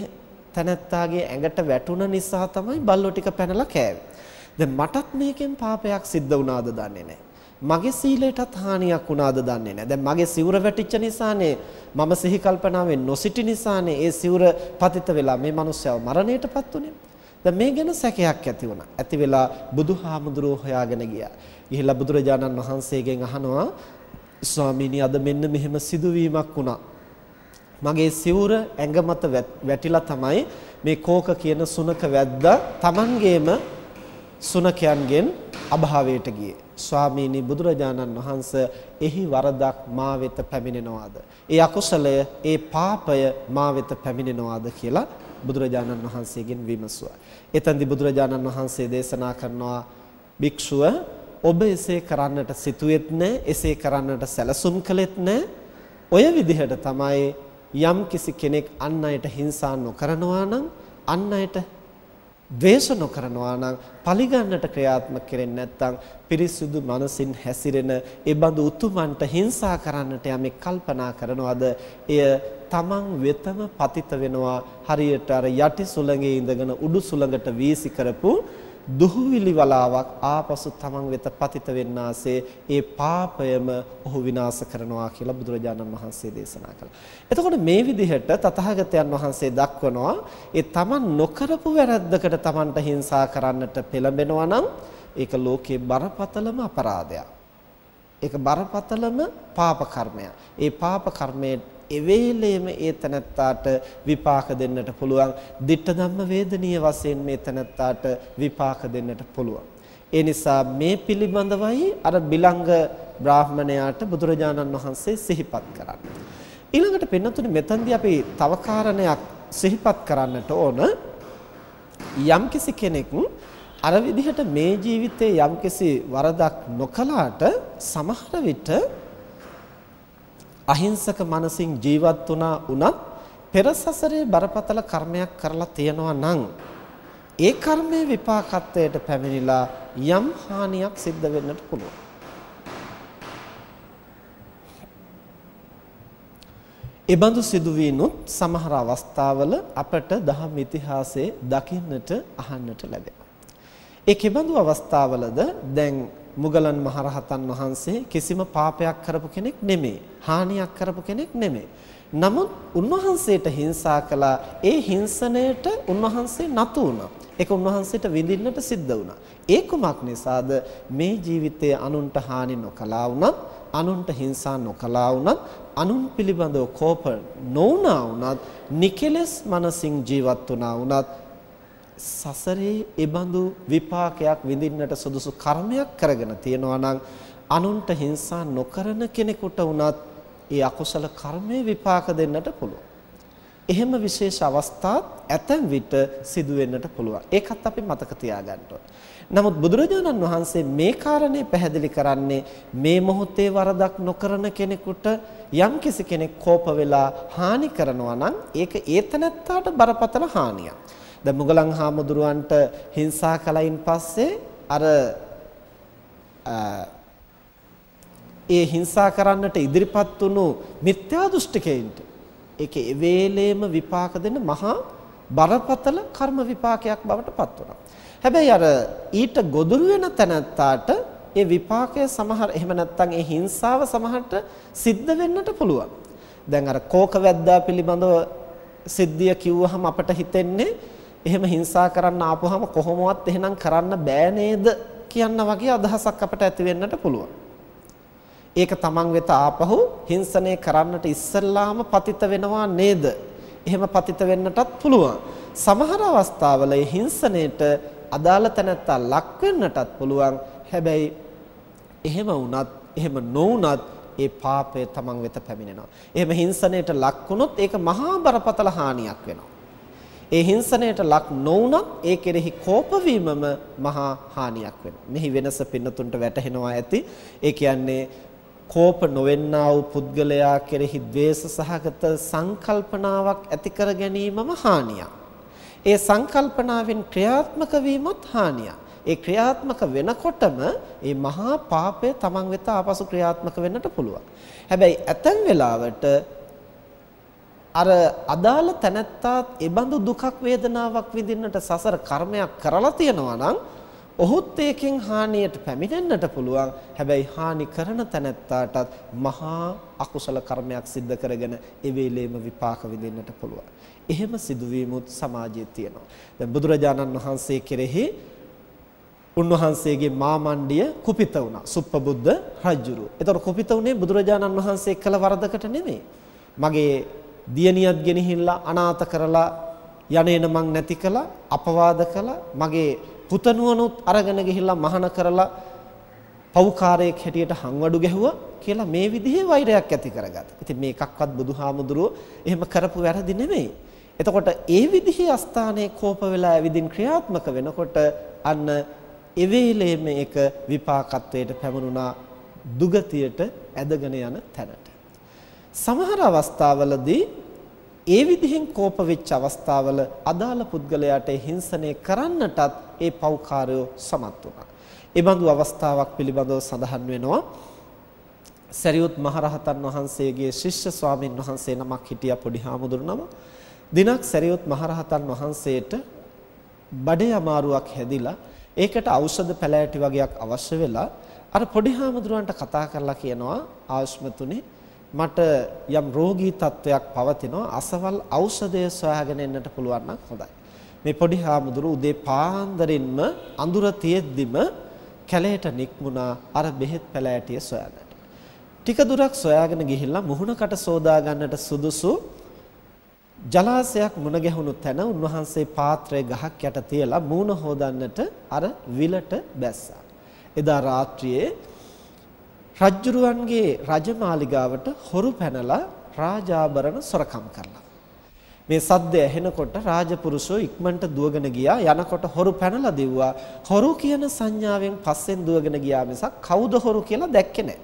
තනත්තාගේ ඇඟට වැටුණ නිසා තමයි බල්ලෝ ටික පැනලා කෑවේ. දැන් මටත් මේකෙන් පාපයක් සිද්ධ වුණාද දන්නේ නැහැ. මගේ සීලයටත් හානියක් වුණාද දන්නේ නැහැ. දැන් මගේ සිවුර වැටිච්ච නිසානේ මම සිහි කල්පනාවෙන් නොසිටි නිසානේ ඒ සිවුර පතිත වෙලා මේ මිනිස්සයා මරණයටපත් උනේ. දැන් මේ ගැන සැකයක් ඇති වුණා. ඇති වෙලා බුදුහාමුදුරුවෝ හොයාගෙන ගියා. ගිහිල්ලා බුදුරජාණන් වහන්සේගෙන් අහනවා ස්වාමීනි අද මෙන්න මෙහෙම සිදුවීමක් වුණා. මගේ සිවුර ඇඟ මත වැටිලා තමයි මේ කෝක කියන සුනක වැද්දා Tamangeම සුනකයන්ගෙන් අභාවයට ගියේ. ස්වාමීනි බුදුරජාණන් වහන්සේ එහි වරදක් මා වෙත පැමිණෙනවාද? ඒ අකුසලය, ඒ පාපය මා වෙත පැමිණෙනවාද කියලා බුදුරජාණන් වහන්සේගෙන් විමසුවා. එතෙන්දී බුදුරජාණන් වහන්සේ දේශනා කරනවා භික්ෂුව ඔබ එසේ කරන්නට සිතුවෙත් නැහැ, එසේ කරන්නට සැලසුම් කළෙත් නැහැ. ඔය විදිහට තමයි යම් කිසි කෙනෙක් අන් අයට හිංසා නොකරනවා නම් අන් අයට ද්වේෂ නොකරනවා නම් පරිගන්නට ක්‍රියාත්මක කෙරෙන්නේ නැත්නම් පිරිසුදු මනසින් හැසිරෙන ඒ බඳු උතුමන්ට හිංසා කරන්නට යමෙක් කල්පනා කරනවද එය තමන් වෙතම පතිත වෙනවා හරියට අර යටි සුළඟේ ඉඳගෙන උඩු සුළඟට වීසි කරපු දුහුවිලි වලාවක් ආපසු තමන් වෙත පතිත වෙන්නාසේ ඒ පාපයම ඔහු විනාශ කරනවා කියලා බුදුරජාණන් වහන්සේ දේශනා කළා. එතකොට මේ විදිහට තථාගතයන් වහන්සේ දක්වනවා ඒ තමන් නොකරපු වැරද්දකට තමන්ට හිංසා කරන්නට පෙළඹෙනවා නම් ඒක ලෝකේ බරපතලම අපරාධයක්. ඒක බරපතලම පාප කර්මයක්. ඒ පාප කර්මයේ එවේලේම ඒ තනත්තාට විපාක දෙන්නට පුළුවන්. ditta ධම්ම වේදනීය වශයෙන් මේ තනත්තාට විපාක දෙන්නට පුළුවන්. ඒ නිසා මේ පිළිබඳවයි අර බිලංග බ්‍රාහ්මණයාට බුදුරජාණන් වහන්සේ සිහිපත් කරන්නේ. ඊළඟට පින්නතුනේ මෙතනදී අපි තව කාරණයක් සිහිපත් කරන්නට ඕන. යම්කිසි කෙනෙක් අර විදිහට මේ ජීවිතේ යම්කිසි වරදක් නොකලාට සමහර විට අහිංසක මනසින් ජීවත් වුණා වුණත් පෙර සසරේ බරපතල කර්මයක් කරලා තියෙනවා නම් ඒ කර්මයේ විපාකත්වයට පැමිණිලා යම් හානියක් සිද්ධ වෙන්නට පුළුවන්. එබඳු සිදුවීනුත් සමහර අවස්ථාවල අපට දහම් ඉතිහාසයේ දකින්නට අහන්නට ලැබෙනවා. ඒ කෙබඳු අවස්ථාවලද දැන් මුගලන් මහරහතන් වහන්සේ කිසිම පාපයක් කරපු කෙනෙක් නෙමෙයි. හානියක් කරපු කෙනෙක් නෙමෙයි. නමුත් උන්වහන්සේට හිංසා කළා ඒ හිංසනයට උන්වහන්සේ නතු වුණා. ඒක උන්වහන්සේට විඳින්නට සිද්ධ වුණා. ඒ කුමක් නිසාද මේ ජීවිතයේ අනුන්ට හානි නොකලා වුණත් අනුන්ට හිංසා නොකලා වුණත් අනුන් පිළිබඳව කෝප නොවුණා වුණත් නිකලස් මනසින් ජීවත් වුණා වුණත් සසරේ ඒබඳු විපාකයක් විඳින්නට සුදුසු කර්මයක් කරගෙන තියෙනවා නම් අනුන්ට හිංසා නොකරන කෙනෙකුට වුණත් ඒ අකුසල කර්මයේ විපාක දෙන්නට පුළුවන්. එහෙම විශේෂ අවස්ථාත් ඇතැම් විට සිදු වෙන්නට පුළුවන්. ඒකත් අපි මතක තියාගන්න නමුත් බුදුරජාණන් වහන්සේ මේ කාරණේ පැහැදිලි කරන්නේ මේ මොහොතේ වරදක් නොකරන කෙනෙකුට යම් කෙනෙක් කෝප වෙලා හානි කරනවා නම් ඒක ඒතනත්තාට බරපතල හානියක්. දැන් මුගලන් හාමුදුරුවන්ට හිංසා කළයින් පස්සේ අර ඒ හිංසා කරන්නට ඉදිරිපත් වුණු මිත්‍යා දෘෂ්ටිකයින්ට ඒකේ ඒ වේලේම විපාක දෙන මහා බරපතල කර්ම විපාකයක් බවට පත් වුණා. හැබැයි අර ඊට ගොදුරු වෙන තැනත්තාට ඒ විපාකය සමහර එහෙම නැත්නම් ඒ හිංසාව සමහරට සිද්ධ වෙන්නට පුළුවන්. දැන් අර කෝක වැද්දා පිළිබඳව සිද්ධිය කිව්වහම අපට හිතෙන්නේ එහෙම හිංසා කරන්න ආපුවහම කොහොමවත් එහෙනම් කරන්න බෑ නේද කියන්න වගේ අදහසක් අපට ඇති වෙන්නට පුළුවන්. ඒක තමන් වෙත ආපහු හිංසනය කරන්නට ඉස්සෙල්ලාම පතිත වෙනවා නේද? එහෙම පතිත වෙන්නටත් පුළුවන්. සමහර අවස්ථාවල හිංසනයේට අදාළ තැනැත්තා ලක් වෙන්නටත් පුළුවන්. හැබැයි එහෙම වුණත් එහෙම නොවුණත් ඒ පාපය තමන් වෙත පැමිණෙනවා. එහෙම හිංසනයට ලක් වුණොත් ඒක මහා බරපතල හානියක් වෙනවා. ඒ හිංසනයට ලක් නොවුනත් ඒ කෙරෙහි කෝප මහා හානියක් වෙනවා. මෙහි වෙනස පින්නතුන්ට වැටහෙනවා ඇති. ඒ කියන්නේ කෝප නොවෙන්නා වූ පුද්ගලයා කෙරෙහි ද්වේෂ සහගත සංකල්පනාවක් ඇති කර ගැනීමම හානියක්. ඒ සංකල්පනාවෙන් ක්‍රියාත්මක වීමත් හානියක්. ඒ ක්‍රියාත්මක වෙනකොටම මේ මහා පාපය තමන් වෙත ආපසු ක්‍රියාත්මක වෙන්නට පුළුවන්. හැබැයි ඇතැම් වෙලාවට අර අදාළ තැනැත්තාත් ඒ බඳු දුකක් වේදනාවක් විඳින්නට සසර කර්මයක් කරලා තියෙනවා නම් ඔහුත් ඒකෙන් හානියට පැමිණෙන්නට පුළුවන්. හැබැයි හානි කරන තැනැත්තාටත් මහා අකුසල කර්මයක් සිද්ධ කරගෙන ඒ වේලේම විපාක විඳින්නට පුළුවන්. එහෙම සිදුවීමුත් සමාජයේ තියෙනවා. දැන් බුදුරජාණන් වහන්සේ කෙරෙහි උන්වහන්සේගේ මාමණ්ඩිය කුපිත වුණා. සුප්පබුද්ධ රජුරු. ඒතර කුපිත වුණේ බුදුරජාණන් වහන්සේ කළ වරදකට නෙමෙයි. මගේ දියණියත් ගෙනහිල්ලා අනාථ කරලා යන්නේන මං නැති කළා අපවාද කළා මගේ පුතණුවනුත් අරගෙන ගිහිල්ලා මහාන කරලා පව්කාරයෙක් හැටියට හංවඩු ගැහුවා කියලා මේ විදිහේ වෛරයක් ඇති කරගත්තා. ඉතින් මේකක්වත් බුදුහාමුදුරුවෝ එහෙම කරපු වැරදි නෙමෙයි. එතකොට ඒ විදිහේ අස්ථානයේ කෝප වෙලා ඇවිදින් ක්‍රියාත්මක වෙනකොට අන්න එවේලේ මේක විපාකත්වයට පැමුණුනා දුගතියට ඇදගෙන යන තැනට. සමහර අවස්ථාවලදී ඒ විදිහෙන් කෝප වෙච්ච අවස්ථාවල අදාළ පුද්ගලයාට හිංසනය කරන්නටත් ඒ පෞකාරයෝ සමත් වුණා. ඒ බඳු අවස්ථාවක් පිළිබඳව සඳහන් වෙනවා. සරියුත් මහරහතන් වහන්සේගේ ශිෂ්‍ය ස්වාමින් වහන්සේ නමක් හිටියා පොඩි හාමුදුරු නම. දිනක් සරියුත් මහරහතන් වහන්සේට බඩේ අමාරුවක් හැදිලා ඒකට ඖෂධ පැලෑටි වගේක් අවශ්‍ය වෙලා අර පොඩි හාමුදුරුවන්ට කතා කරලා කියනවා ආයුෂ්මතුනේ මට යම් රෝගී තත්වයක් පවතිනවා අසවල් ඖෂධය සොයාගෙන එන්නට පුළුවන් නම් හොඳයි. මේ පොඩි හාමුදුරු උදේ පාන්දරින්ම අඳුර තියෙද්දිම කැලේට නික්මුණා අර බෙහෙත් පැලෑටිය සොයාගන්න. ටික දුරක් සොයාගෙන ගිහිල්ලා මුහුණකට සෝදා ගන්නට සුදුසු ජලාශයක් මුණ ගැහුණු තැන උන්වහන්සේ පාත්‍රය ගහක් යට තියලා මූණ හොදන්නට අර විලට බැස්සා. එදා රාත්‍රියේ රජ්ජුරුවන්ගේ රජමාලිගාවට හොරු පැනලා රාජාභරණ සොරකම් කරලා. මේ සද්දය ඇහෙනකොට රාජපුරුෂෝ ඉක්මනට දුවගෙන ගියා යනකොට හොරු පැනලා දිව්වා හොරු කියන සංඥාවෙන් පස්සෙන් දුවගෙන ගියා මිසක් කවුද හොරු කියලා දැක්කේ නැහැ.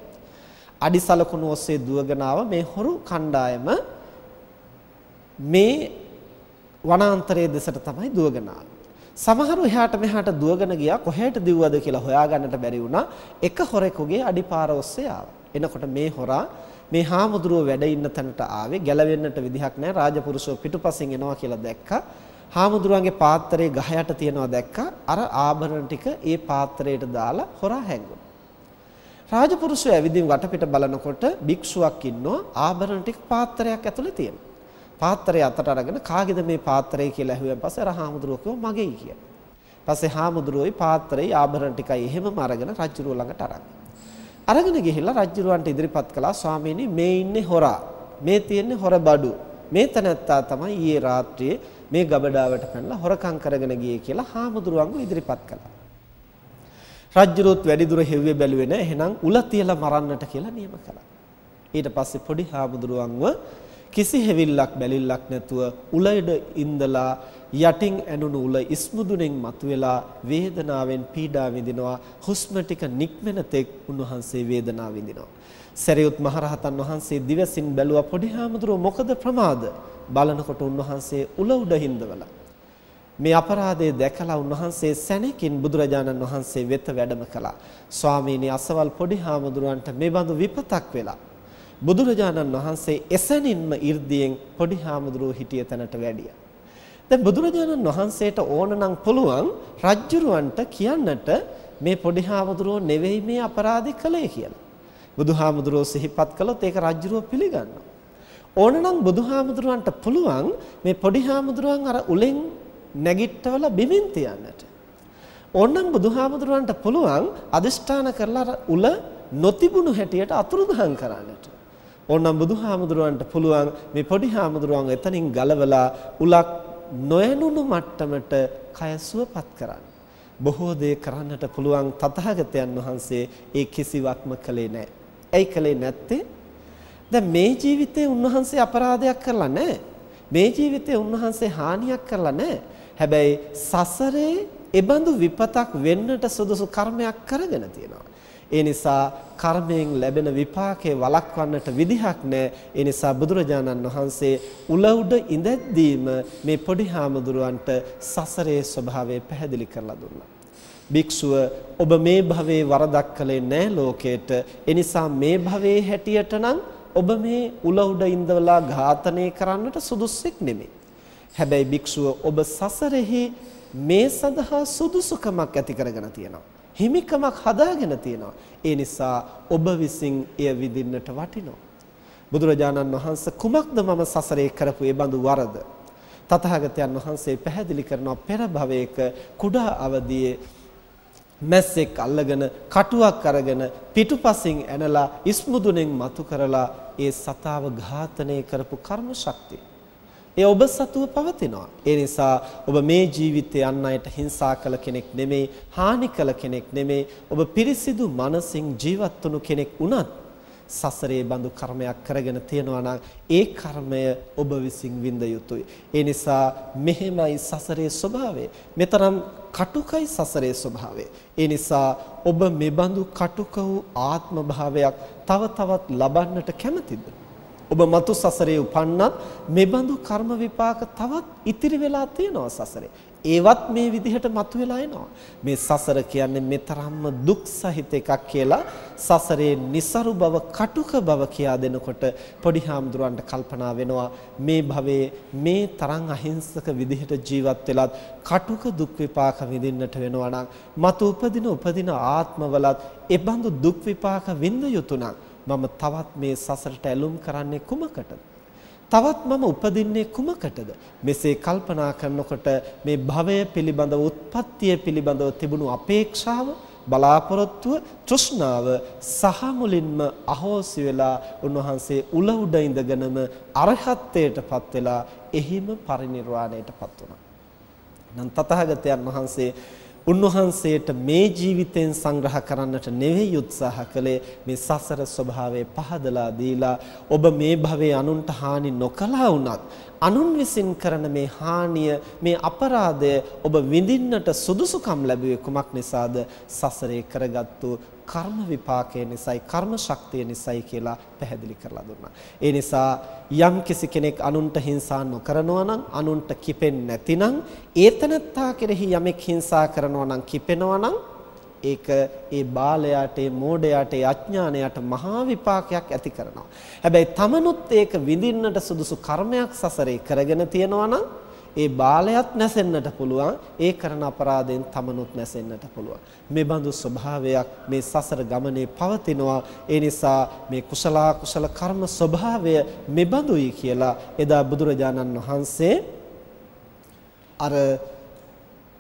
අඩිසලකුණු ඔස්සේ දුවගෙන මේ හොරු කණ්ඩායම මේ වනාන්තරයේ දෙසට තමයි දුවගෙන ආවේ. සමහරු එහාට මෙහාට දුවගෙන ගියා කොහෙට දිව්වද කියලා හොයාගන්නට බැරි වුණා. එක හොරෙකුගේ අඩිපාර ඔස්සේ ආවා. එනකොට මේ හොරා මේ හාමුදුරුව වැඩ ඉන්න තැනට ආවේ ගැලවෙන්නට විදිහක් නැහැ. රාජපුරුෂෝ පිටුපසින් එනවා කියලා දැක්කා. හාමුදුරුවන්ගේ පාත්‍රයේ ගහ යට තියනවා දැක්කා. අර ආභරණ ටික ඒ පාත්‍රයට දාලා හොරා හැංගුණා. රාජපුරුෂය ඇවිදින් වටපිට බලනකොට භික්ෂුවක් ඉන්නවා. ආභරණ ටික පාත්‍රයක් ඇතුලේ තියෙනවා. පාත්‍රය අතට අරගෙන කාගේද මේ පාත්‍රය කියලා ඇහුවෙන් පස්සේ අර හාමුදුරුවෝ කිව්වා මගේයි කියලා. පස්සේ හාමුදුරුවෝයි පාත්‍රයයි ආභරණ ටිකයි එහෙමම අරගෙන රජුරුව ළඟට අරන්. අරගෙන ගිහිල්ලා රජුරුවන්ට ඉදිරිපත් කළා ස්වාමීනි මේ ඉන්නේ හොරා. මේ තියෙන්නේ හොර බඩු. මේ තනත්තා තමයි ඊයේ රාත්‍රියේ මේ ගබඩාවට පැනලා හොරකම් කරගෙන ගියේ කියලා හාමුදුරුවන්ව ඉදිරිපත් කළා. රජ්ජුරුවත් වැඩි දුර හෙව්වේ බැලුවේ නැහැ. එහෙනම් උල තියලා මරන්නට කියලා නියම කළා. ඊට පස්සේ පොඩි හාමුදුරුවන්ව කිසි හැවිල්ලක් බැලිල්ලක් නැතුව උලයිඩ ඉඳලා යටින් ඇනුණු උල ඉස්මුදුනෙන් මතුවලා වේදනාවෙන් පීඩා විඳිනවා හුස්ම ටික නික්මෙන තෙක් උන්වහන්සේ වේදනාව විඳිනවා සරියුත් මහරහතන් වහන්සේ දිවසින් බැලුවා පොඩි හාමුදුරුවෝ මොකද ප්‍රමාද බලනකොට උන්වහන්සේ උල උඩ හිඳවලා මේ අපරාධය දැකලා උන්වහන්සේ සැනකින් බුදුරජාණන් වහන්සේ වෙත වැඩම කළා. ස්වාමීනි අසවල් පොඩි හාමුදුරුවන්ට මේ බඳු විපතක් වෙලා. බුදුරජාණන් වහන්සේ එසැනින්ම 이르දියෙන් පොඩි හාමුදුරුව හිටිය තැනට වැඩියා. දැන් බුදුරජාණන් වහන්සේට ඕනනම් පුළුවන් රජ්ජුරුවන්ට කියන්නට මේ පොඩි හාමුදුරුවෝ නෙවෙයි මේ අපරාධය කළේ කියලා. බුදුහාමුදුරුවෝ සිහිපත් කළොත් ඒක රජ්ජුරුව පිළිගන්නවා. ඕනනම් බුදුහාමුදුරුවන්ට පුළුවන් මේ පොඩි හාමුදුරුවන් අර උලෙන් නැගිට්ටවල බිමින් තියන්නට. ඕනනම් බුදුහාමුදුරුවන්ට පුළුවන් අදිෂ්ඨාන කරලා උල නොතිබුණු හැටියට අතුරුදහන් කරන්නට. ඕනනම් බුදුහාමුදුරුවන්ට පුළුවන් මේ පොඩි හාමුදුරුවන් එතනින් ගලවලා උලක් නොයනුණු මට්ටමට කය සුවපත් කරන්න. බොහෝ දේ කරන්නට පුළුවන් තථාගතයන් වහන්සේ ඒ කිසිවක්ම කළේ නැහැ. ඇයි කළේ නැත්තේ? දැන් මේ ජීවිතේ උන්වහන්සේ අපරාධයක් කරලා නැහැ. මේ ජීවිතේ උන්වහන්සේ හානියක් කරලා නැහැ. හැබැයි සසරේ එබඳු විපතක් වෙන්නට සුදුසු කර්මයක් කරගෙන තියෙනවා. ඒ නිසා කර්මයෙන් ලැබෙන විපාකේ වළක්වන්නට විදිහක් නැහැ. ඒ නිසා බුදුරජාණන් වහන්සේ උල උඩ ඉඳද්දීම මේ පොඩි හාමුදුරුවන්ට සසරේ ස්වභාවය පැහැදිලි කරලා දුන්නා. භික්ෂුව ඔබ මේ භවයේ වරදක් කළේ නැහැ ලෝකේට. ඒ නිසා මේ භවයේ හැටියට නම් ඔබ මේ උල උඩ ඉඳවලා ඝාතනය කරන්නට සුදුස්සෙක් නෙමෙයි. හැබැයි භික්ෂුව ඔබ සසරෙහි මේ සඳහා සුදුසුකමක් ඇති කරගෙන තියෙනවා. හිමිකමක් හදාගෙන තියෙනවා. ඒ නිසා ඔබ විසින් එය විඳින්නට වටිනවා. බුදුරජාණන් වහන්සේ කුමක්ද මම සසරේ කරපු ඒ බඳු වරද? තථාගතයන් වහන්සේ පැහැදිලි කරනවා පෙර භවයක කුඩා අවදියේ මැස්සෙක් අල්ලගෙන කටුවක් අරගෙන පිටුපසින් ඇනලා ඉස්මුදුනෙන් මතු කරලා ඒ සතාව ඝාතනය කරපු කර්ම ශක්තිය ඒ ඔබ සතුව පවතිනවා. ඒ නිසා ඔබ මේ ජීවිතේ අන් අයට හිංසා කළ කෙනෙක් නෙමෙයි, හානි කළ කෙනෙක් නෙමෙයි. ඔබ පිරිසිදු මනසින් ජීවත් වුණු කෙනෙක් වුණත් සසරේ බඳු කර්මයක් කරගෙන තියෙනවා නම් ඒ කර්මය ඔබ විසින් විඳ යුතුයි. ඒ නිසා මෙහෙමයි සසරේ ස්වභාවය. මෙතරම් කටුකයි සසරේ ස්වභාවය. ඒ නිසා ඔබ මෙබඳු කටුක වූ ආත්ම භාවයක් තව තවත් ලබන්නට කැමතිද? ඔබ මතු සසරේ උපන්නත් මෙබඳු කර්ම විපාක තවත් ඉතිරි වෙලා තියෙනවා සසරේ. ඒවත් මේ විදිහට මතුවලා එනවා. මේ සසර කියන්නේ මෙතරම්ම දුක් සහිත එකක් කියලා සසරේ નિසරු බව කටුක බව කියා දෙනකොට පොඩි හාමුදුරන්ට කල්පනා වෙනවා මේ භවයේ මේ තරම් අහිංසක විදිහට ජීවත් වෙලත් කටුක දුක් විපාක විඳින්නට වෙනවා නම් මතු උපදින උපදින ආත්මවලත් ඒ බඳු දුක් විපාක විඳ යුතුය නම් මම තවත් මේ සසරට ඇලුම් කරන්නේ කුමකටද? තවත් මම උපදින්නේ කුමකටද? මෙසේ කල්පනා කරනකොට මේ භවය පිළිබඳව උත්පත්තිය පිළිබඳව තිබුණු අපේක්ෂාව බලාපොරොත්තුව තෘෂ්ණාව සහ මුලින්ම අහෝසි වෙලා උන්වහන්සේ උල උඩ ඉඳගෙනම අරහත්ත්වයටපත් වෙලා එහිම පරිණිරවාණයටපත් වුණා. නම් තථාගතයන් වහන්සේ උන්වහන්සේට මේ ජීවිතෙන් සංග්‍රහ කරන්නට නෙවෙයි උත්සාහ කළේ මේ සසර ස්වභාවය පහදලා දීලා ඔබ මේ භවයේ අනුන්ට හානි නොකළා වුණත් අනුන් විසින් කරන මේ හානිය මේ අපරාධය ඔබ විඳින්නට සුදුසුකම් ලැබුවේ කුමක් නිසාද? සසරේ කරගත්තු කර්ම විපාකය නිසායි කර්ම ශක්තිය නිසායි කියලා පැහැදිලි කරලා දුන්නා. ඒ නිසා යම් කිසි කෙනෙක් අනුන්ට හිංසා නොකරනවා නම් අනුන්ට කිපෙන්නේ නැතිනම් ඒතනත්තා කෙරෙහි යමෙක් හිංසා කරනවා නම් කිපෙනවා නම් ඒක ඒ බාලයාට ඒ මෝඩයාට ඒ අඥානයාට මහා විපාකයක් ඇති කරනවා. හැබැයි තමනුත් ඒක විඳින්නට සුදුසු කර්මයක් සසරේ කරගෙන තියෙනවා නම් ඒ බාලයත් නැසෙන්නට පුළුවන් ඒ කරන අපරාධයෙන් තමනුත් නැසෙන්නට පුළුවන්. මේ බඳු ස්වභාවයක් මේ සසර ගමනේ පවතිනවා. ඒ නිසා මේ කුසල කුසල කර්ම ස්වභාවය මේ බඳුයි කියලා එදා බුදුරජාණන් වහන්සේ අර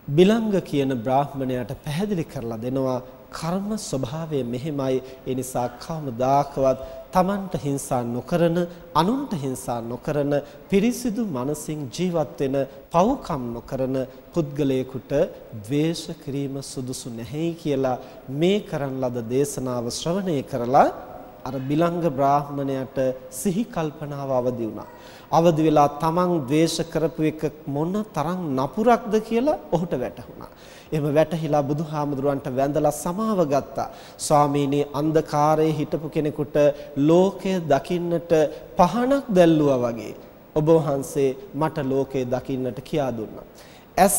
බිලංග කියන බ්‍රාහ්මණයාට පැහැදිලි කරලා දෙනවා. කර්ම ස්වභාවය මෙහෙමයි ඒ නිසා කවමදාකවත් තමන්ට හිංසා නොකරන අනුන්ට හිංසා නොකරන පිරිසිදු මනසින් ජීවත් වෙන පව්කම් නොකරන පුද්ගලයෙකුට ද්වේෂ කිරීම සුදුසු නැහැයි කියලා මේ කරන ලද දේශනාව ශ්‍රවණය කරලා අර බිලංග බ්‍රාහ්මණයට සිහි කල්පනාව අවදි වුණා. අවදි වෙලා තමන් ද්වේෂ කරපු එක මොන තරම් නපුරක්ද කියලා ඔහුට වැටහුණා. එහෙම වැටහිලා බුදුහාමුදුරන්ට වැඳලා සමාව ගත්තා. ස්වාමීනි අන්ධකාරයේ හිටපු කෙනෙකුට ලෝකය දකින්නට පහනක් දැල්ලුවා වගේ ඔබ වහන්සේ මට ලෝකය දකින්නට කියා දුන්නා. ඇස්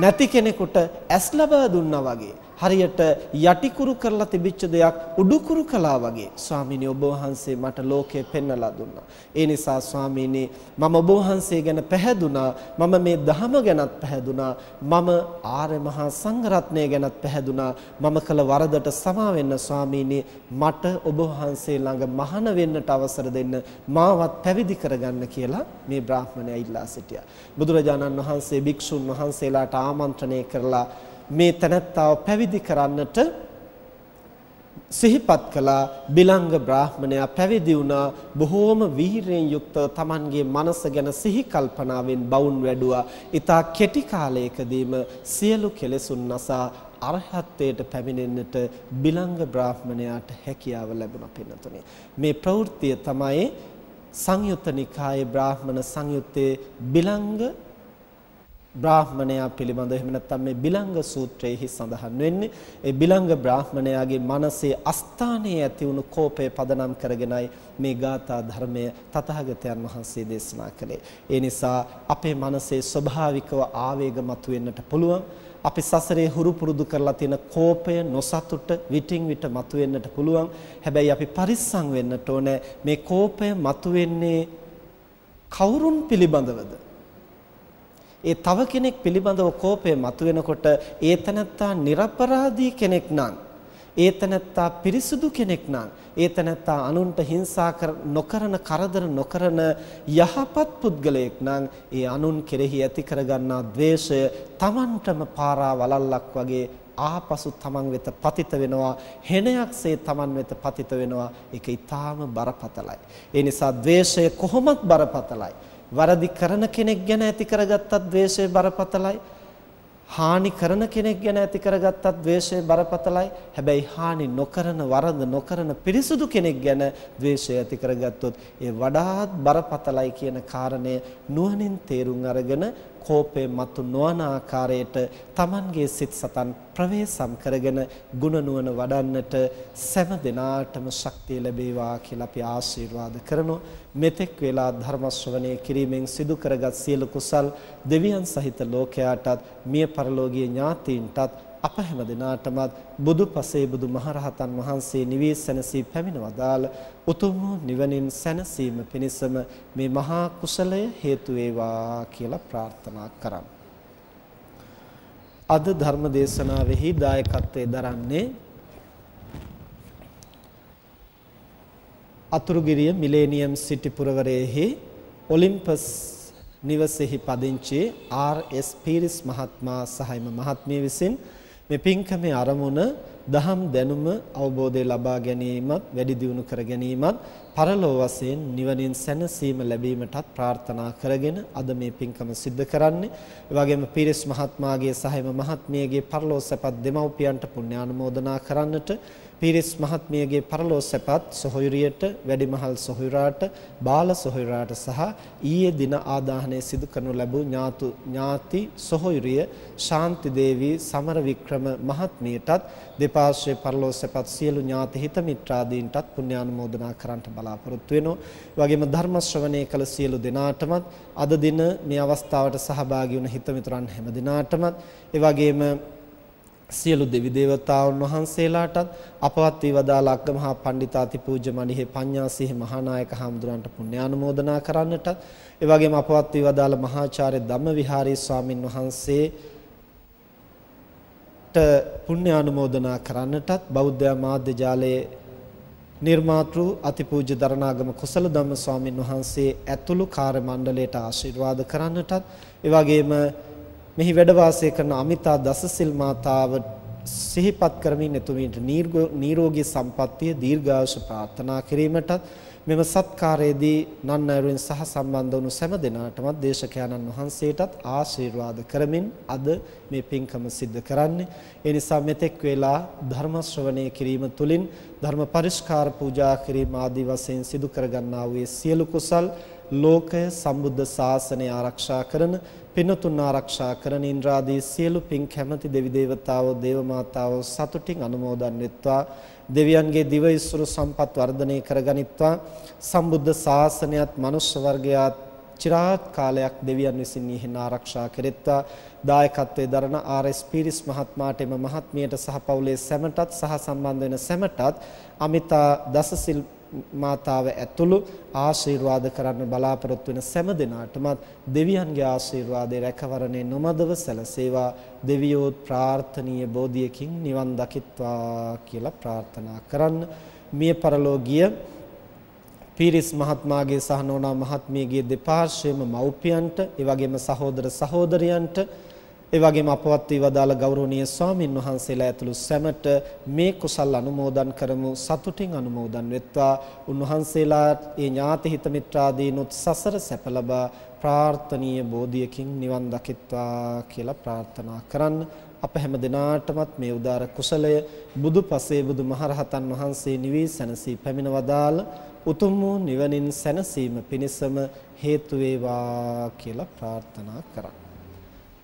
නැති කෙනෙකුට ඇස් ලබා දුන්නා වගේ හරියට යටිකුරු කරලා තිබිච්ච දෙයක් උඩුකුරු කළා වගේ ස්වාමීනි ඔබ වහන්සේ මට ලෝකය පෙන්වලා දුන්නා. ඒ නිසා ස්වාමීනි මම ඔබ වහන්සේ ගැන පැහැදුනා. මම මේ ධහම ගැනත් පැහැදුනා. මම ආර්ය මහා සංඝරත්නය ගැනත් පැහැදුනා. මම කළ වරදට සමා වෙන්න ස්වාමීනි මට ඔබ වහන්සේ ළඟ මහාන වෙන්නට අවසර දෙන්න මාවත් පැවිදි කරගන්න කියලා මේ බ්‍රාහ්මණයා ඉල්ලා සිටියා. බුදුරජාණන් වහන්සේ භික්ෂුන් වහන්සේලාට ආමන්ත්‍රණය කරලා මේ තනත්තාව පැවිදි කරන්නට සිහිපත් කළා බිලංග බ්‍රාහ්මණයා පැවිදි වුණා බොහෝම වීරයෙන් යුක්තව Tamanගේ මනස ගැන සිහි කල්පනාවෙන් බවුන් වැඩුවා. ඊතා කෙටි කාලයකදීම සියලු කෙලෙසුන් නසා අරහත්ත්වයට පැමිණෙන්නට බිලංග බ්‍රාහ්මණයාට හැකියාව ලැබුණා පින්නතුනේ. මේ ප්‍රවෘත්තිය තමයි සංයුත්ත නිකායේ බ්‍රාහ්මණ සංයුත්තේ බිලංග බ්‍රාහ්මණයා පිළිබඳව එහෙම නැත්නම් මේ බිලංග සූත්‍රයේහි සඳහන් වෙන්නේ ඒ බිලංග බ්‍රාහ්මණයාගේ මනසේ අස්ථානයේ ඇති වුණු කෝපය පදනම් කරගෙනයි මේ ගාථා ධර්මය තථාගතයන් වහන්සේ දේශනා කළේ. ඒ නිසා අපේ මනසේ ස්වභාවිකව ආවේග මතුවෙන්නට පුළුවන්. අපි සසරේ හුරු පුරුදු කරලා තියෙන කෝපය නොසතුට විටින් විට මතුවෙන්නට පුළුවන්. හැබැයි අපි පරිස්සම් වෙන්නට ඕනේ මේ කෝපය මතුවෙන්නේ කවුරුන් පිළිබඳවද? ඒ තව කෙනෙක් පිළිබඳව කෝපය මතුවෙනකොට ඒ තනත්තා නිර්පරාදී කෙනෙක් නම් ඒ තනත්තා පිරිසුදු කෙනෙක් නම් ඒ තනත්තා අනුන්ට හිංසා නොකරන කරදර නොකරන යහපත් පුද්ගලයෙක් නම් ඒ අනුන් කෙරෙහි ඇති කරගන්නා ද්වේෂය Tamanටම පාරා වලල්ලක් වගේ ආපසු Taman වෙත පතිත වෙනවා හෙනයක්සේ Taman වෙත පතිත වෙනවා. ඒක ඊටාම බරපතලයි. ඒ නිසා ද්වේෂය කොහොමත් බරපතලයි. වරදි කරන කෙනෙක් ගැන ඇති කරගත්තත් ද්වේෂය බරපතලයි. හානි කරන කෙනෙක් ගැන ඇති කරගත්තත් ද්වේෂය බරපතලයි. හැබැයි හානි නොකරන වරද නොකරන පිරිසුදු කෙනෙක් ගැන ද්වේෂය ඇති කරගත්තොත් ඒ වඩාත් බරපතලයි කියන කාරණය නුවණින් තේරුම් අරගෙන කෝපය මතු නොවන ආකාරයට Tamanගේ සිත් සතන් ප්‍රවේශම් කරගෙන ගුණ නුවණ වඩන්නට සෑම දිනාටම ශක්තිය ලැබේවා කියලා අපි ආශිර්වාද කරනවා මෙතෙක් වේලා ධර්ම ශ්‍රවණය කිරීමෙන් සිදු කරගත් සියලු කුසල් දෙවියන් සහිත ලෝකයාටත් මිය පරලෝකීය ඥාතීන්ටත් අප හැම දිනාටමත් බුදු පසේ බුදු මහරහතන් වහන්සේ නිවී සැනසී පැමිණවදාල උතුම් නිවනින් සැනසීම පිණිසම මේ මහා කුසලය හේතු වේවා කියලා ප්‍රාර්ථනා කරමු. අද ධර්ම දේශනාවෙහි දායකත්වයේ දරන්නේ අතුරුගිරිය මිලේනියම් සිටි පුරවරයේහි ඔලිම්පස් නිවසේහි පදිංචි ආර්.එස්. පීරිස් මහත්මයා සහයිම මහත්මිය විසින් මේ පින්කමේ ආරමුණ දහම් දැනුම අවබෝධය ලබා ගැනීමත් වැඩි දියුණු කර ගැනීමත් පරලෝ වශයෙන් නිවනින් සැනසීම ලැබීමටත් ප්‍රාර්ථනා කරගෙන අද මේ පින්කම සිද්ධ කරන්නේ. ඒ වගේම පීරිස් මහත්මයාගේ සහයම මහත්මියගේ පරලෝ සැපත් දෙමව්පියන්ට පුණ්‍යානුමෝදනා කරන්නට පීරිස් මහත්මියගේ පරලෝ සැපත් සොහොයුරියට වැඩිමහල් සොහොයුරාට බාල සොහොයුරාට සහ ඊයේ දින ආදාහනය සිදු කරනු ලැබූ ඥාතු ඥාති සොහොයුරිය ශාන්ති දේවී සමර වික්‍රම මහත්මියටත් දෙපාර්ශ්වයේ පරලෝ සැපත් සියලු ඥාති හිත මිත්‍රාදීන්ටත් පුණ්‍යානුමෝදනා කරන්නට බලාපොරොත්තු වෙනවා. වගේම ධර්ම ශ්‍රවණය කළ සියලු දෙනාටමත් අද දින මේ අවස්ථාවට සහභාගී වුණ හිත මිතුරන් හැම දිනාටමත් ඒ වගේම සියලු දෙවි දේවතාවුන් වහන්සේලාටත් අපවත් වී වදාළ අග්ගමහා පණ්ඩිතාති පූජ්‍ය මණිහේ පඤ්ඤාසීහ මහානායක හාමුදුරන්ට පුණ්‍යානුමෝදනා කරන්නටත් ඒ වගේම අපවත් වී වදාළ මහාචාර්ය ධම්මවිහාරී ස්වාමින් වහන්සේට පුණ්‍යානුමෝදනා කරන්නටත් බෞද්ධ මාධ්‍ය ජාලයේ නිර්මාතෘ අතිපූජ්‍ය දරණාගම කුසල ධම්ම ස්වාමින් වහන්සේ ඇතුළු කාර්ය මණ්ඩලයට ආශිර්වාද කරන්නටත් ඒ වගේම මෙහි වැඩ වාසය කරන අමිතා දසසිල් මාතාව සිහිපත් කරමින් එතුමියට නිරෝගී සම්පන්නිය දීර්ඝායුෂ ප්‍රාර්ථනා කිරීමටත් මෙම සත්කාරයේදී නන්නයරුවෙන් සහ සම්බන්ධ වුණු සෑම දෙනාටමත් දේශකයන්න් වහන්සේටත් ආශිර්වාද කරමින් අද මේ පින්කම සිද්ධ කරන්නේ. ඒ නිසා මෙතෙක් වේලා ධර්ම ශ්‍රවණය කිරීම තුළින් ධර්ම පරිස්කාර පූජා කිරීම ආදී වශයෙන් සිදු කරගන්නා වූ සියලු කුසල් ලෝකය සම්බුද්ධ ශාසනය ආරක්ෂා කරන පිනතුන් ආරක්ෂා කරන ඉන්ද්‍රාදී සියලු පින් කැමැති දෙවි දේවතාවෝ දේව මාතාවෝ සතුටින් අනුමෝදන් වෙත්වා. දෙවියන්ගේ දිවයිසුරු සම්පත් වර්ධනය කරගනිත්වා. සම්බුද්ධ ශාසනයත් මනුෂ්‍ය වර්ගයාත් চিරාත් කාලයක් දෙවියන් විසින් ඉහෙන ආරක්ෂා කෙරෙත්වා. දායකත්වයේ දරන ආර්.එස්. පීරිස් මහත්මයාට එම මහත්මියට සහ පවුලේ සැමටත් සහ සම්බන්ධ වෙන සැමටත් අමිතා දසසිල් මාතාව ඇතුළු ආශිර්වාද කරන්න බලාපොරොත්තු වෙන සෑම දිනාටමත් දෙවියන්ගේ ආශිර්වාදයේ රැකවරණේ නොමදව සැලසේවා. දෙවියෝ ප්‍රාර්ථනීය බෝධියකින් නිවන් දකිත්වා කියලා ප්‍රාර්ථනා කරන්න. මිය පරලෝකීය පීරිස් මහත්මයාගේ සහ නෝනා මහත්මියගේ දෙපාර්ශ්වයේම මව්පියන්ට ඒ වගේම සහෝදර සහෝදරියන්ට ඒ වගේම අපවත් වී වදාළ ගෞරවනීය ස්වාමින් වහන්සේලා ඇතුළු සැමට මේ කුසල් අනුමෝදන් කරමු සතුටින් අනුමෝදන් වෙත්වා. උන්වහන්සේලා ඒ ඥාති හිත මිත්‍රාදීනොත් සසර සැප ලබා ප්‍රාර්ථනීය බෝධියකින් නිවන් දකිත්වා කියලා ප්‍රාර්ථනා කරන්න. අප හැම දිනාටමත් මේ උදාර කුසලය බුදුපසේ බුදුමහරහතන් වහන්සේ නිවී සැනසී පැමිණ වදාළ උතුම් වූ නිවනින් සැනසීම පිණිසම හේතු වේවා කියලා ප්‍රාර්ථනා කරා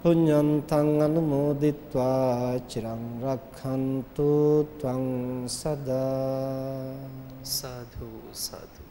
පුඤ්ඤන්තං අනුමෝදිත්වා චිරං රක්ඛන්තු ත්වං සදා සාධු සාධු